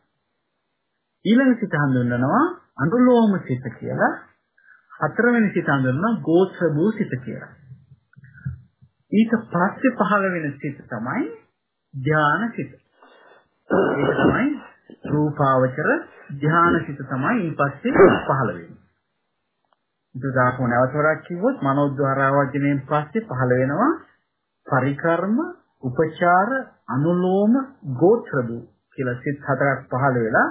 ඊළඟ සිත හඳුන්වනවා අනුලෝම සිත කියලා. හතරවෙනි සිත හඳුන්වනවා ගෝත්‍ර භූ සිත කියලා. ඊට පස්සේ පහළ වෙන සිත තමයි ධාන සිත. ඒක තමයි රූපාවචර ධාන සිත තමයි ඊපස්සේ පහළ වෙන්නේ. දුදාකෝ නැවතරක් කිව්වොත් මනෝද්වාරාවචනයෙන් පස්සේ පහළ වෙනවා පරිකර්ම උපචාර අනුලෝම ගෝත්‍රදු කියලා සිත් හතරක් පහළ වෙලා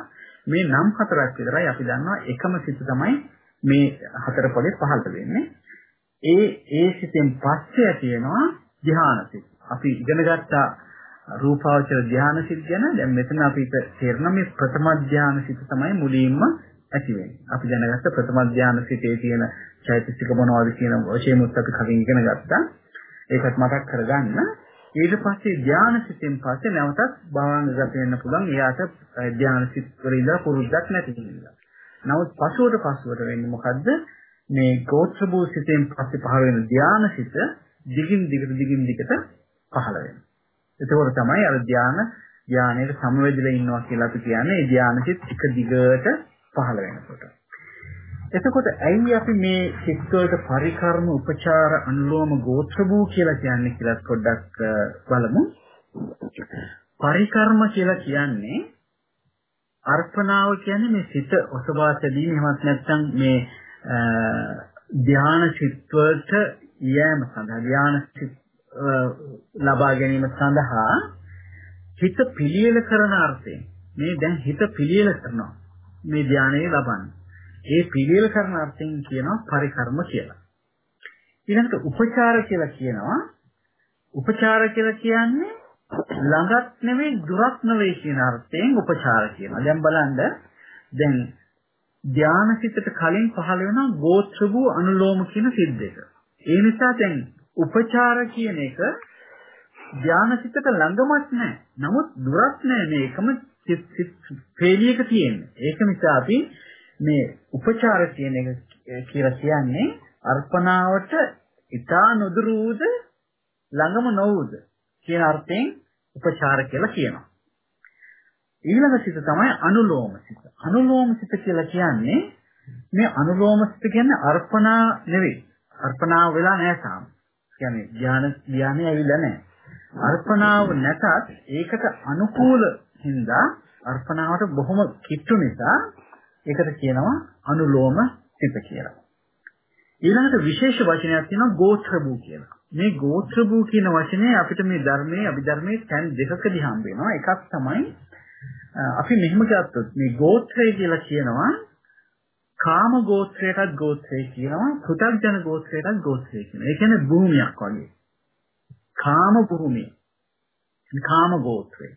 මේ නම් හතරක් විතරයි අපි දන්නවා එකම සිත තමයි මේ හතර පොලේ පහළ වෙන්නේ. ඒ ඒ සිතෙන් පස්සේ ඇති වෙනවා ධානසිත. අපි ඉගෙන ගත්ත රූපාවචර ධානසිත ගැන දැන් මෙතන අපිට තේරෙන මේ ප්‍රථම ධානසිත තමයි මුලින්ම ඇති වෙන්නේ. අපි දැනගත්ත ප්‍රථම ධානසිතේ තියෙන චෛතසික මොනවද කියන වශයෙන්ත් අපි කලින් ඉගෙන ගත්තා. ඒකත් මතක් කරගන්න. ඊට පස්සේ ධානසිතෙන් පස්සේ නැවතත් භාවනාගත වෙන්න පුළුවන්. එයාට ධානසිත වල ඉඳලා පුරුද්දක් නැති නිසා. නමුත් පසුවට පසුවට වෙන්නේ මොකද්ද? මේ ගෝත්‍රභූ සිතෙන් පස්සේ පහළ වෙන ධාන සිත දිගින් දිගට දිගින් දිගට පහළ වෙනවා. එතකොට තමයි අර ධාන ධානයේ සමවැදිලා ඉන්නවා කියලා අපි කියන්නේ ඒ ධාන සිත් එක දිගට පහළ වෙනකොට. එතකොට ඇයි අපි මේ සිත් වලට පරිකර්ම උපචාර අනුලෝම ගෝත්‍රභූ කියලා කියන්නේ කියලා පොඩ්ඩක් බලමු. පරිකර්ම කියලා කියන්නේ අර්පණාව කියන්නේ මේ සිත ඔසවා තැබීම එහෙමත් නැත්නම් මේ ධාන සිත්වලට යෑම සඳහා ධාන සිත් ලබා ගැනීම සඳහා හිත පිළියෙල කරන අර්ථයෙන් මේ දැන් හිත පිළියෙල කරනවා මේ ධානය ලබන්නේ. ඒ පිළියෙල කරන අර්ථයෙන් කියනවා පරිකර්ම කියලා. ඊළඟට උපචාර කියලා කියනවා උපචාර කියලා කියන්නේ ළඟත් නෙවෙයි දුරක් නෙවෙයි කියන අර්ථයෙන් උපචාර කියනවා. දැන් බලන්න දැන් ධානසිතට කලින් පහළ වෙන ගෝත්‍ර වූ අනුලෝම කියන සිත් දෙක. ඒ නිසා දැන් උපචාර කියන එක ධානසිතට ළඟමත් නැහැ. නමුත් දුරක් නැහැ මේකම සිත් සිත් පේලියක තියෙන්නේ. ඒක නිසා අපි මේ උපචාර කියන එක කියලා කියන්නේ අර්පණාවට ඊතා නොදුරුද ළඟම නොවුද කියන අර්ථයෙන් උපචාර කියලා කියනවා. ඊළඟ සිත තමයි අනුලෝම සිත. අනුලෝම සිත කියලා කියන්නේ මේ අනුලෝම සිත කියන්නේ අර්පණා නෙවෙයි. අර්පණා වෙලා නැහැ තාම. කියන්නේ ධාන ධානය ඇවිල්ලා නැහැ. අර්පණාව නැතත් ඒකට අනුකූල හින්දා අර්පණාවට බොහොම කිට්ටු නිසා ඒකට කියනවා අනුලෝම සිත කියලා. ඊළඟට විශේෂ වචනයක් තියෙනවා ගෝත්‍රභූ කියලා. මේ ගෝත්‍රභූ කියන වචනේ අපිට මේ ධර්මයේ අභිධර්මයේ තැන් දෙකකදී හම්බ වෙනවා. එකක් තමයි අපි මෙහෙම ගත්තොත් මේ ගෝත්‍රය කියලා කියනවා කාම ගෝත්‍රයටත් ගෝත්‍රය කියනවා පෘථග්ජන ගෝත්‍රයටත් ගෝත්‍රය කියනවා. ඒ කියන්නේ භූමියක් වගේ. කාම භූමිය. කාම ගෝත්‍රය.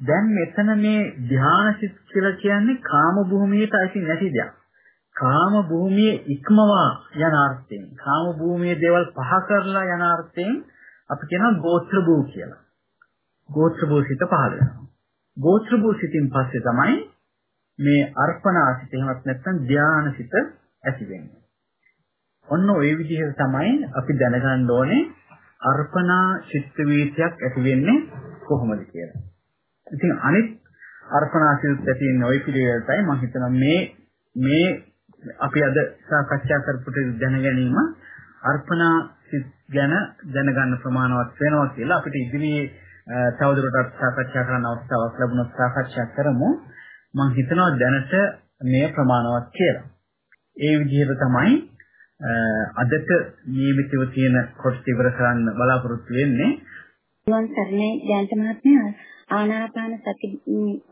දැන් මෙතන මේ ධානසිත කියලා කියන්නේ කාම භූමියට අයිති නැති දෙයක්. කාම භූමියේ ඉක්මවා යන අර්ථයෙන් කාම භූමියේ දේවල් පහ කරලා යන අර්ථයෙන් අපි කියනවා ගෝත්‍ර භූ කියලා. ගෝත්‍ර භූසිත පහළ වෙනවා. ගෝත්‍ර භූසිතින් පස්සේ තමයි මේ අර්පණාසිත එහෙමත් නැත්නම් ධානාසිත ඇති වෙන්නේ. ඔන්න ওই විදිහට තමයි අපි දැනගන්න ඕනේ අර්පණා චිත්ත වීතියක් ඇති වෙන්නේ කොහොමද කියලා. ඉතින් අනිත් අර්පණා සිත් ඇති වෙන ওই පිළිවෙලටයි මම හිතනවා මේ මේ අපි අද සාකච්ඡා කරපු දැන ගැනීම අර්පණා සිත් ගැන දැනගන්න ප්‍රමාණවත් වෙනවා කියලා අපිට ඉදිරියේ තවදුරටත් සාකච්ඡා කරන්න අවස්ථාවක් ලැබුණොත් සාකච්ඡා කරමු. මම හිතනවා දැනට මේ ප්‍රමාණවත් කියලා. ඒ විදිහට තමයි අදට නියමිතව තියෙන කොටස ඉවර කරන්න බලාපොරොත්තු වෙන්නේ. වන් සරණයි ජයන්ත මහත්මයා ආනාපාන සති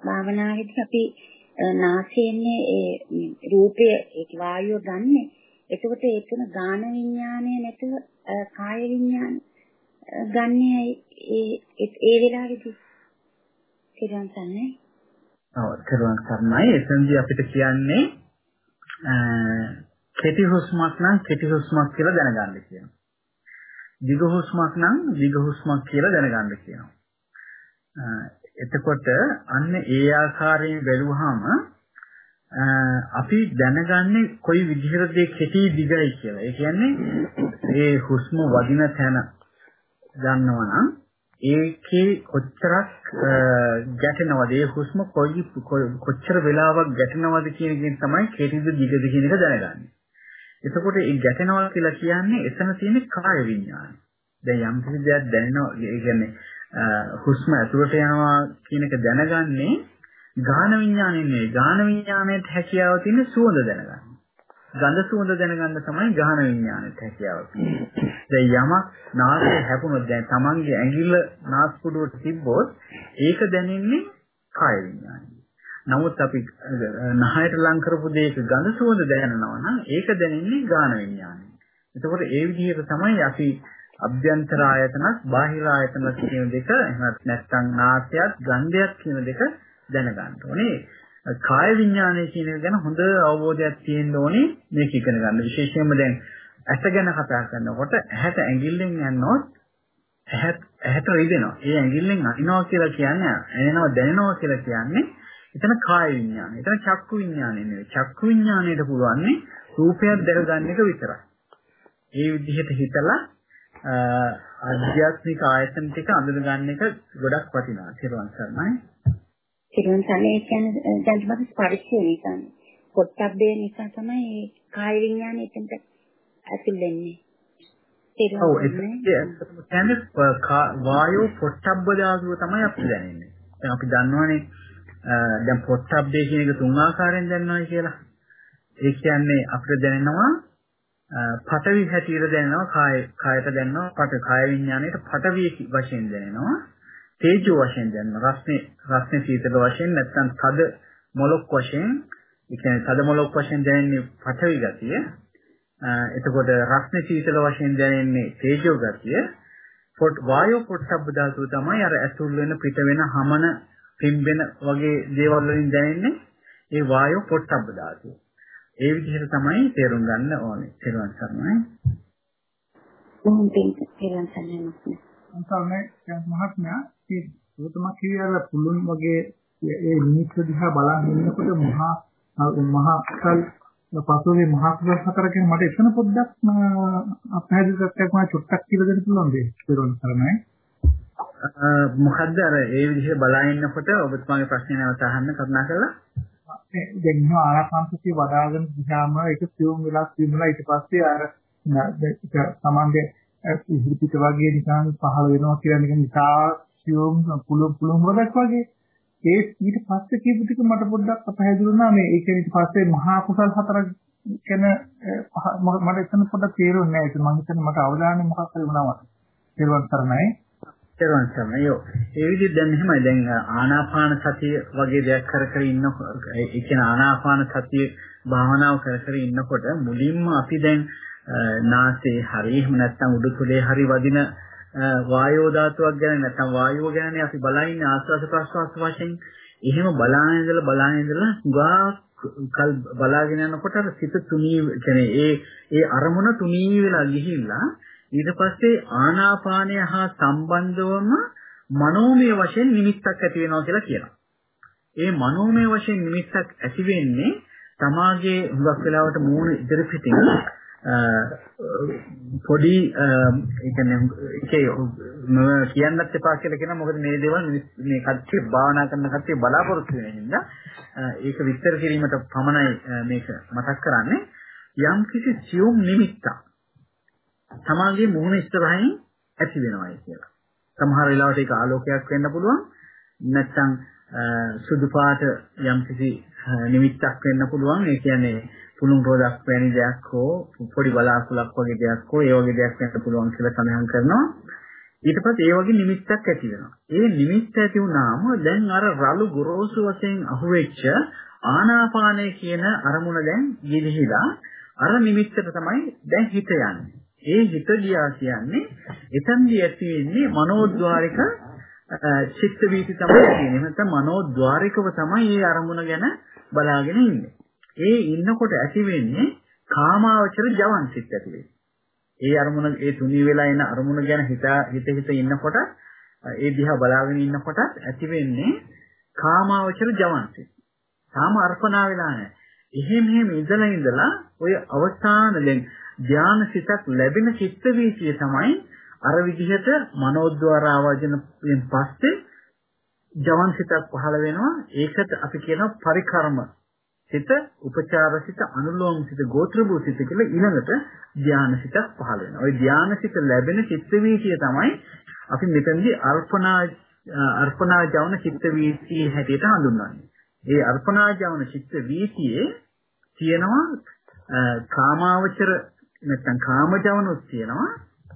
භාවනාවේදී අපි නාසයෙන්නේ ඒ රූපය ඒ වායුව ගන්නෙ. එතකොට ඒ තුන ගාන විඥානය නැතුව කාය විඥාන ගන්නේ ඒ ඒ වෙලාවේදී සිරන් සන්නේ. ඔව් සිරන් සර්ණයි එතෙන්දී අපිට කියන්නේ කෙටි හුස්මක් නම් කෙටි හුස්මක් කියලා දැනගන්න කියනවා. දිග හුස්මක් නම් දිග හුස්මක් කියලා දැනගන්න කියනවා. එතකොට අන්න ඒ ආකාරයෙන් බැලුවාම අපි දැනගන්නේ කොයි විදිහටද කෙටි දිගයි කියලා. ඒ කියන්නේ ඒ හුස්ම වදින තැන ගන්නවා නම් ඒකේ කොච්චරක් ගැටෙනවද ඒ හුස්ම කොයි කොච්චර වෙලාවක් ගැටෙනවද කියන එකෙන් තමයි කෙටිද දිගද කියන එක දැනගන්නේ. එතකොට මේ ගැටෙනවා කියලා කියන්නේ එතන තියෙන කාය විඥානය. දැන් යම් කිසි දෙයක් දැනෙනවා ඒ කියන්නේ හුස්ම ඇතුළට යනවා කියන එක දැනගන්නේ ගාන විඥාණයෙන් නෙවෙයි. ගාන විඥාණයට හැකියාව තියෙන සුවඳ දැනගන්න. ගඳ සුවඳ දැනගන්න තමයි ගාන විඥාණයට හැකියාව තියෙන්නේ. දැන් යමක් නාසය හැපුණොත් දැන් Tamange ඇඟිල්ල නාස්පුඩුවට තිබ්බොත් ඒක දැනෙන්නේ කාය විඥාණය. නමුත් අපි නහයට ලං කරපු දෙයක ගඳ සුවඳ දැනෙනවා නම් ඒක දැනෙන්නේ ගාන විඥානය. එතකොට ඒ විදිහට තමයි අපි අභ්‍යන්තර ආයතනත් බාහිර ආයතනත් කියන දෙක එහෙමත් නැත්නම් නාසයත් ගන්ධයත් කියන දෙක දැනගන්න ඕනේ. කාය විඥානය කියන එක ගැන හොඳ අවබෝධයක් තියෙන්න ඕනේ මේක ඉගෙන ගන්න. විශේෂයෙන්ම දැන් ඇස ගැන කතා කරනකොට ඇහැට ඇඟිල්ලෙන් යනොත් ඇහත් ඇහැට රිදෙනවා. ඒ ඇඟිල්ලෙන් අනිනවා කියලා කියන්නේ ඇනෙනවා දැනෙනවා කියලා කියන්නේ එතන කාය විඥානය. එතන චක්කු විඥානය නෙවෙයි. චක්කු විඥාණයට පුළුවන්නේ රූපයක් දැකගන්න එක විතරයි. ඒ විදිහට හිතලා ආධ්‍යාත්මික ආයතන ටික අඳුන ගන්න එක ගොඩක් වටිනවා. සිරුවන් සර්ණයි. සිරුවන් සර්ණයි කියන්නේ ජන්තුමත් ස්පර්ශය නිසා. පොට්ටබ්බේ නිසා තමයි කාය විඥානය එතනට ඇතුල් වෙන්නේ. ඔව් ඒක වායෝ පොට්ටබ්බ ධාතුව තමයි අපි දැනෙන්නේ. දැන් අපි දන්නවනේ දැන් පොට්ටබ්බේ කියන එක තුන් ආකාරයෙන් දැනනවා කියලා. ඒ කියන්නේ අපිට දැනෙනවා පඨවි හැටියට දැනෙනවා කාය කායට දැනෙනවා පඨ කාය විඥාණයට පඨවි වශයෙන් දැනෙනවා. තේජෝ වශයෙන් දැනෙනවා. රස්නේ රස්නේ සීතල වශයෙන් නැත්නම් තද මොලොක් වශයෙන් ඒ කියන්නේ තද මොලොක් වශයෙන් දැනෙන්නේ පඨවි ගතිය. එතකොට රස්නේ සීතල වශයෙන් දැනෙන්නේ තේජෝ ගතිය. පොට් වායෝ පොට්ටබ්බ ධාතුව තමයි අර ඇතුල් වෙන පිට වෙන හමන පිම්බෙන වගේ දේවල් වලින් දැනෙන්නේ. ඒ වායෝ පොට්ටබ්බ ධාතුව. ඒ විදිහට තමයි තේරුම් ගන්න ඕනේ. තේරුම් ගන්නයි. මොහොන් පිට තේරුම් ගන්න ඕනේ. අන්තර්නේ මහත්මයා මේ උතුම කිවියල පුළුන් වගේ ඒ නිමිත්ත දිහා බලන් ඉන්නකොට මහා මහා කල් පසුවේ මහා කුසල හතර කියන මට එතන පොඩ්ඩක් අපහැදිලි කරයක් මම චුට්ටක් කියලා දෙන්න පුළුවන්ද? තේරුම් ගන්නයි. මොකද්ද අර ඒ විදිහට බලා ඉන්නකොට ඔබතුමාගේ ප්‍රශ්නේ නැවත අහන්න කරුණා කරලා දැන් ඉන්න ආනාපානසතිය වඩාගෙන ගියාම ඒක සියුම් වෙලා සියුම්ලා ඊට පස්සේ අර සමාන්ගේ ඉහිපිට වගේ නිකන් පහළ වෙනවා කියලා නිකන් නිසා සියුම් පුළුම් පුළුම් වලක් වගේ. ඒ ඊට පස්සේ කියපු ටික මට පොඩ්ඩක් අපහැදිලි වුණා. මේ ඒක ඊට පස්සේ මහා කුසල් හතරක් කියන මට එතන පොඩ්ඩක් තේරුන්නේ නැහැ ඒක මම හිතන්නේ මට අවධානය මොකක් හරි වුණා මට තේරුම් ගන්නයි තේරුම් ගන්න යෝ ඒ විදිහට දැන් මෙහෙමයි දැන් ආනාපාන සතිය වගේ දෙයක් කර කර ඉන්න ඒ කියන ආනාපාන සතිය භාවනාව කර කර ඉන්නකොට මුලින්ම අපි දැන් නාසයේ හරි එහෙම නැත්නම් උඩුතලයේ හරි වදින වායෝ ධාතුවක් ගැන නැත්නම් වායුව ගැනනේ අපි බලන්නේ ආස්වාද ප්‍රස්වාස වශයෙන්. එහෙම බලාගෙන ඉඳලා බලාගෙන ඉඳලා ගා කල් බලාගෙන යනකොට අර සිත තුනී කියන්නේ ඒ ඒ අරමුණ තුනී වෙලා ගිහිල්ලා ඊට පස්සේ ආනාපානය හා සම්බන්ධවම මනෝමය වශයෙන් නිමිත්තක් ඇති වෙනවා කියලා කියනවා. ඒ මනෝමය වශයෙන් නිමිත්තක් ඇති වෙන්නේ තමාගේ හුඟක් වෙලාවට මූණ ඉදිරි පිටින් පොඩි ඒ කියන්නේ ඒකේ කියන්නත් එපා කියලා කියන මොකද මේ දේවල් මේ කච්චි භාවනා කරන කච්චි බලාපොරොත්තු වෙන හින්දා ඒක විස්තර කිරීමට පමණයි මේක මතක් කරන්නේ යම් කිසි සියුම් නිමිත්තක් තමාගේ මූණ ඉස්සරහින් ඇති වෙනවායි කියලා. සමහර වෙලාවට ඒක ආලෝකයක් වෙන්න පුළුවන් නැත්නම් සුදු පාට යම් කිසි නිමිත්තක් වෙන්න පුළුවන්. ඒ කියන්නේ පුළුන් රෝදක් වැනි දෙයක් හෝ පොඩි බලාකුලක් වගේ දෙයක් හෝ ඒ වගේ දෙයක් වෙන්න පුළුවන් කියලා සඳහන් කරනවා. ඊට පස්සේ ඒ වගේ නිමිත්තක් ඇති වෙනවා. ඒ නිමිත්ත ඇති වුණාම දැන් අර රළු ගොරෝසු වශයෙන් අහුවෙච්ච ආනාපානය කියන අරමුණ දැන් ගිලිහිලා අර නිමිත්තට තමයි දැන් හිත යන්නේ. ඒ හිත ගියා කියන්නේ එතනදී ඇති වෙන්නේ මනෝද්වාරික චිත්ත වීති තමයි තියෙන්නේ. නැත්නම් මනෝද්වාරිකව තමයි මේ අරමුණ ගැන බලාගෙන ඉන්නේ. ඒ ඉන්නකොට ඇති වෙන්නේ කාමාවචර ජවන් සිත් ඇති වෙන්නේ. ඒ අරමුණ ඒ තුනී වෙලා එන අරමුණ ගැන හිත හිත හිත ඉන්නකොට ඒ දිහා බලාගෙන ඉන්නකොට ඇති වෙන්නේ කාමාවචර ජවන් සිත්. තාම අර්පණා වෙලා නැහැ. එහෙම එහෙම ඉඳලා ඉඳලා ඔය අවස්ථාන දැන් ධාන සිතක් ලැබෙන චිත්ත වීතිය තමයි අර විදිහට මනෝද්වාර ආවර්ජන පස්සේ ජවන් සිතක් පහළ වෙනවා. ඒකට අපි කියනවා පරිකර්ම සිත, උපචාර සිත, අනුලෝම සිත, ගෝත්‍ර භූ සිත කියලා ඊළඟට ධානා සිතක් පහළ වෙනවා. ওই ධානා සිත ලැබෙන චිත්ත වීතිය තමයි අපි මෙතනදී අර්පණා අර්පණා ජවන චිත්ත වීතිය හැටියට හඳුන්වන්නේ. ඒ අර්පණා ජවන චිත්ත වීතියේ තියෙනවා කාමාවචර නැත්නම් කාම ජවනොත් තියෙනවා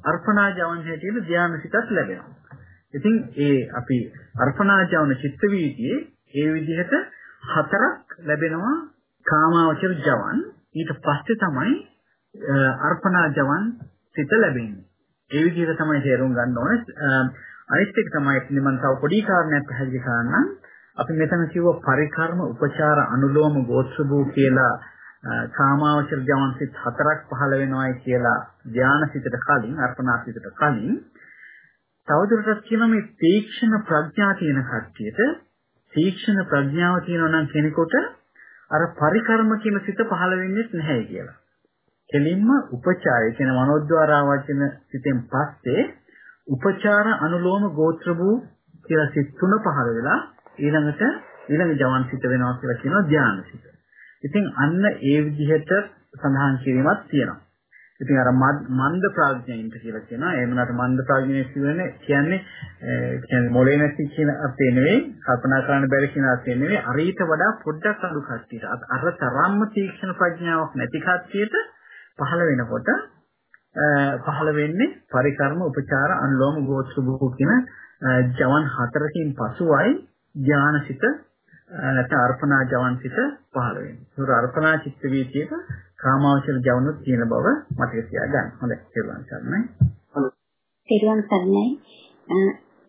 අර්පණා ජවන් හැටියට ධානා සිතක් ලැබෙනවා. ඉතින් ඒ අපි අර්පණා ජවන චිත්ත වීතියේ ඒ විදිහට හතරක් ලැබෙනවා කාමාවචර ජවන්. ඊට පස්සේ තමයි අර්පණා ජවන් සිත ලැබෙන්නේ. ඒ විදිහට තමයි තේරුම් ගන්න ඕනේ. අනිත් එක තමයි මම තව පොඩි කාරණයක් පැහැදිලි කරන්නම්. අපි මෙතන කිව්ව පරිකර්ම උපචාර අනුලෝම ගෝත්‍රභූ කියලා කාමාවචර ජවන් සිත් හතරක් පහළ වෙනවායි කියලා ධානා සිතට කලින් අර්පණා සිතට කලින් තවදුරටත් කියන මේ තීක්ෂණ ප්‍රඥා තියෙන කට්ටියට තීක්ෂණ ප්‍රඥාව තියෙනවා නම් කෙනෙකුට අර පරිකර්ම කියන සිත පහළ වෙන්නේ නැහැ කියලා. කෙලින්ම උපචාරය කියන මනෝද්වාරා වචන සිතෙන් පස්සේ උපචාර අනුලෝම ගෝත්‍ර වූ කියලා සිත් තුන පහළ වෙලා ඊළඟට ඊළඟ ජවන් සිත වෙනවා කියලා කියනවා ධානය සිත. ඉතින් අන්න ඒ විදිහට සඳහන් කිරීමක් තියෙනවා. ඉතින් අර මන්ද ප්‍රඥයින්ට කියලා කියනවා. ඒ වුණාට මන්ද ප්‍රඥය කියන්නේ කියන්නේ කියන්නේ මොලේ නැති කියන අර්ථය නෙවෙයි, කල්පනා කරන්න බැරි කියන අර්ථය නෙවෙයි. අරීට වඩා පොඩ්ඩක් අඩු කට්ටියට අර තරම්ම තීක්ෂණ ප්‍රඥාවක් නැති කට්ටියට පහළ වෙනකොට පහළ වෙන්නේ පරිකර්ම උපචාර අනුලෝම ගෝත්‍ර භූ කියන ජවන් හතරකින් පසුවයි ඥානසිත නැත්නම් අර්පණා ජවන්සිත පහළ වෙන්නේ. ඒක අර්පණා චිත්ත වීතියක කාමාවචර ජවනුත් තියෙන බව මතක තියාගන්න. හොඳයි. තෙරුවන් සරණයි. තෙරුවන් සරණයි.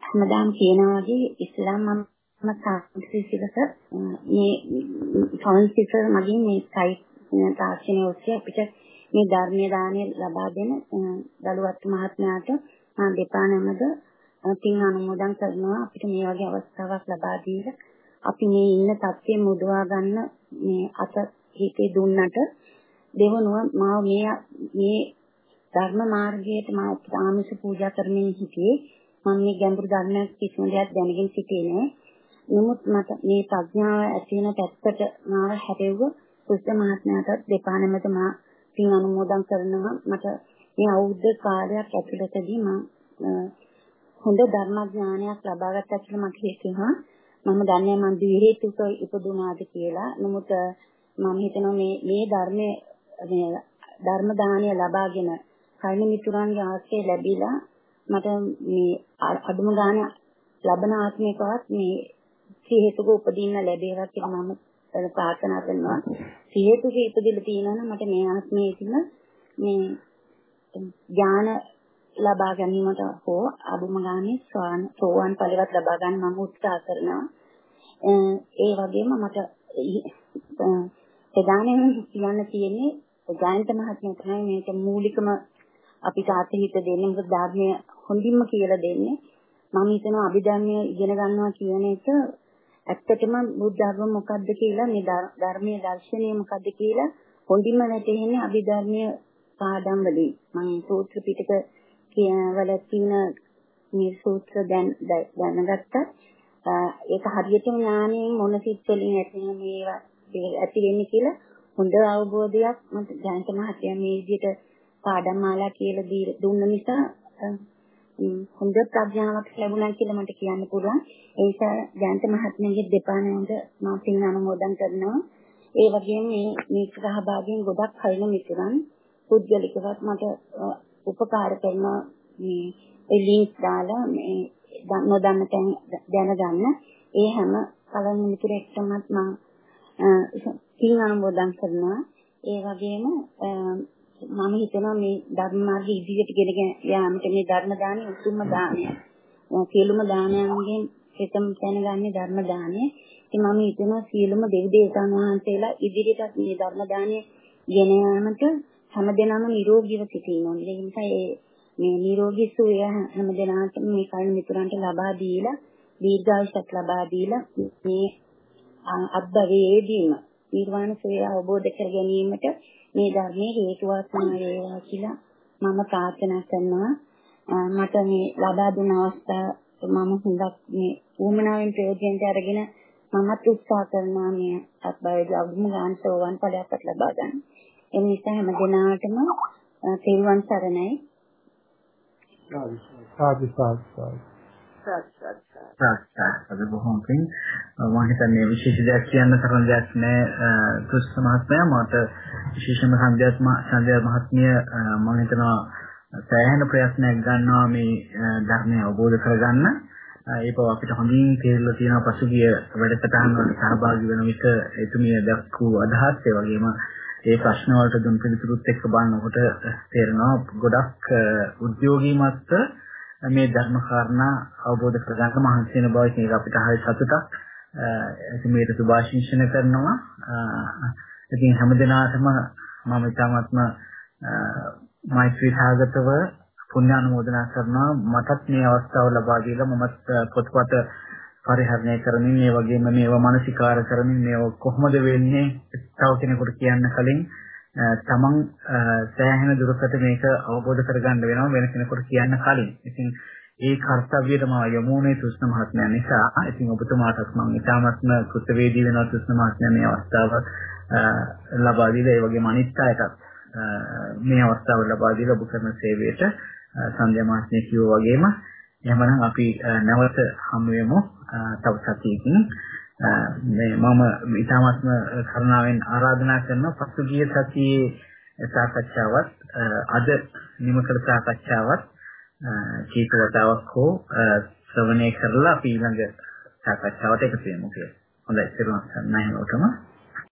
හැමදාම කියනවා වගේ ඉස්ලාම් මම සාහිත්‍යසිකක මේ ෆවුන්සිසර් මගින් මේ සයිට් තාක්ෂණය ඔස්සේ අපිට මේ ධර්මීය දාණය ලබා දෙන දලුවත් මහත්මයාට මම දෙපා නමද පින් අනුමෝදන් කරනවා අපිට මේ වගේ අවස්ථාවක් ලබා දීලා අපි මේ ඉන්න තත්ත්වය මුදවා ගන්න මේ අත හිතේ දුන්නට දෙවනුව මාව මේ මේ ධර්ම මාර්ගයට මා ආමිෂ පූජා කරමින් සිටියේ මම මේ ගැඹුරු ධර්මයක් කිසිම දෙයක් දැනගෙන සිටියේ නෑ. නමුත් මට මේ ප්‍රඥාව ඇති වෙන පැත්තට මාව හැරෙව්ව සුස්ත මහත්මයාට දෙපා නැමෙත මා පින් අනුමෝදන් කරනවා මට මේ අවුරුද්ද කාලයක් ඇතුළතදී මම හොඳ ධර්මඥානයක් ලබා ගත්තා කියලා මට හිතෙනවා. මම දන්නේ මම දිවිහෙතුක ඉපදුනාද කියලා. නමුත් මම හිතනවා මේ මේ ධර්මයේ මේ ධර්ම දානය ලබාගෙන කර්ම මිතුරන්ගේ ආශ්‍රය ලැබිලා මට මේ අඩුම ගාන ලබන ආත්මිකවත් මේ සිහෙතුක උපදින්න ලැබේවා කියලා මම ප්‍රාර්ථනා කරනවා සියතුක ඉපදිලා තියෙනවා නම් මට මේ ආත්මයේදීම මේ ඥාන ලබා ගැනීමට හෝ අදුම ගානේ ස්වාන සෝවාන් ඵලවත් ලබා ගන්න මම උත්සාහ කරනවා. ඒ වගේම මට ප්‍රධානම කියන්න තියෙන්නේ ජයන්ත මහත්මයා තමයි මේක මූලිකම අපිට අතහිත දෙන්නේ. මොකද ධර්මය හොඳින්ම කියලා දෙන්නේ. මම හිතනවා අභිධර්මය ඉගෙන ගන්නවා කියන එක ඇත්තටම බුද්ධ ධර්ම මොකද්ද කියලා මේ ධර්මයේ දර්ශනය මොකද්ද කියලා හොඳින්ම වැටහෙන්නේ අභිධර්මයේ පාඩම් වලින්. මම සූත්‍ර පිටක වල තියෙන මේ සූත්‍ර දැන් දැනගත්තා ඒක හරියටම ඥාණයෙන් මොන සිත් වලින් ඇති මේවා ඇති වෙන්නේ කියලා හොඳ අවබෝධයක් මට ජයන්ත මහත්තයා මේ විදිහට පාඩම් මාලා කියලා දුන්න නිසා හොඳ ප්‍රඥාවක් ලැබුණා කියලා මට කියන්න පුළුවන්. ඒ නිසා ජයන්ත මහත්මයාගේ දෙපා නෑඳ මම පින් අනුමෝදන් කරනවා. ඒ වගේම මේ මේ සහභාගීන් ගොඩක් හයින මිතුරන් පුද්ගලිකවත් මට උපකාර කරන මේ ඒ ලින්ක් දාලා මේ නොදන්න තැන් දැනගන්න ඒ හැම කලින් මිතුරෙක්ටමත් මම පින් අනුමෝදන් කරනවා. ඒ වගේම මම හිතනවා මේ ධර්ම මාර්ගයේ ඉදිරියට ගෙන යාමට මේ ධර්ම දානය උතුම්ම දානය. සියලුම දානයන්ගෙන් ප්‍රථම දැනගන්නේ ධර්ම දානය. ඉතින් මම හිතනවා සියලුම දෙවි දේවතාවුන් වහන්සේලා ඉදිරියටත් මේ ධර්ම දානය ගෙන යාමට හැමදෙනාම නිරෝගීව සිටින්න ඕනේ. ඒ නිසා මේ නිරෝගී සුවය හැමදෙනාටම මේ කල්න මිතුරන්ට ලබා දීලා දීර්ඝායුෂත් ලබා දීලා මේ අත්බවයේදීම නිර්වාණ සුවය අවබෝධ කර ගැනීමට මේ ධර්මයේ හේතු වාසනා වේවා කියලා මම ප්‍රාර්ථනා කරනවා. මට මේ ලබා දුන අවස්ථාව මම හුඟක් මේ වුමනාවෙන් ප්‍රයෝජනට අරගෙන මමත් උත්සාහ කරනවා මේ අත්බවයේ අගුම ගාන සෝවන් ඵලයක්වත් ලබා ගන්න. ඒ නිසා හැම දිනාටම තෙරුවන් සරණයි. සාදු සාදු සාදු සාක්ෂාත් බොහොම පිං මම හිතන්නේ විශේෂ දෙයක් කියන්න තරම් දෙයක් නෑ. තුස්ස මහත්මයා මට විශේෂම සංධ්‍යාත්ම සංධ්‍යා මහත්මිය මම හිතනවා සෑහෙන ප්‍රයත්නයක් ගන්නවා මේ ධර්මය අවබෝධ කරගන්න. ඒ බව අපිට හොඳින් තේරලා තියෙනවා පසුගිය වැඩසටහන් වලට සහභාගී වෙන විට එතුමිය දක්වූ අදහස් ඒ වගේම ඒ ප්‍රශ්න වලට දුන් පිළිතුරුත් එක්ක බලනකොට තේරෙනවා ගොඩක් උද්‍යෝගීමත් මේ ධර්ම කාරණා අවබෝධ කරගන්න මහන්සි වෙන බව ඒක අපිට හරි සතුටක්. ඉතින් මේක සුභාශිංසන කරනවා. ඉතින් හැමදෙනාටම මම ඉතාමත්ම මෛත්‍රී සාගතව පුණ්‍ය අනුමෝදනා කරනවා. මටත් මේ අවස්ථාව ලබා දීලා මමත් පොත්පත් පරිහරණය කරමින් මේ වගේම මේවා මානසිකාර කරමින් මේව කොහොමද වෙන්නේ තව කෙනෙකුට කියන්න කලින් තමන් සෑහෙන දුරකට මේක අවබෝධ කරගන්න වෙනවා වෙන කෙනෙකුට කියන්න කලින්. ඉතින් ඒ කාර්යයට මම යමුනේ තුෂ්ණ මහත්මයා නිසා. ඉතින් ඔබතුමාටත් මම ඉතාමත්ම කෘතවේදී වෙනවා තුෂ්ණ මහත්මයා මේ අවස්ථාව ලබා දීලා ඒ වගේම අනිත් අයටත් මේ අවස්ථාව ලබා දීලා ඔබ කරන සේවයට සංධ්‍යා මහත්මිය කිව්වා වගේම එහෙමනම් අපි නැවත හමු වෙමු තව සතියකින් මේ මම ඉතාමත්ම කරුණාවෙන් ආරාධනා කරනවා පසුගිය සතියේ සාකච්ඡාවත් අද නිම කළ සාකච්ඡාවත් කීප වතාවක් හෝ ශ්‍රවණය කරලා අපි ඊළඟ සාකච්ඡාවට එකතු වෙමු කියලා. හොඳයි, සිරුවන් සන්නයි ඔතම.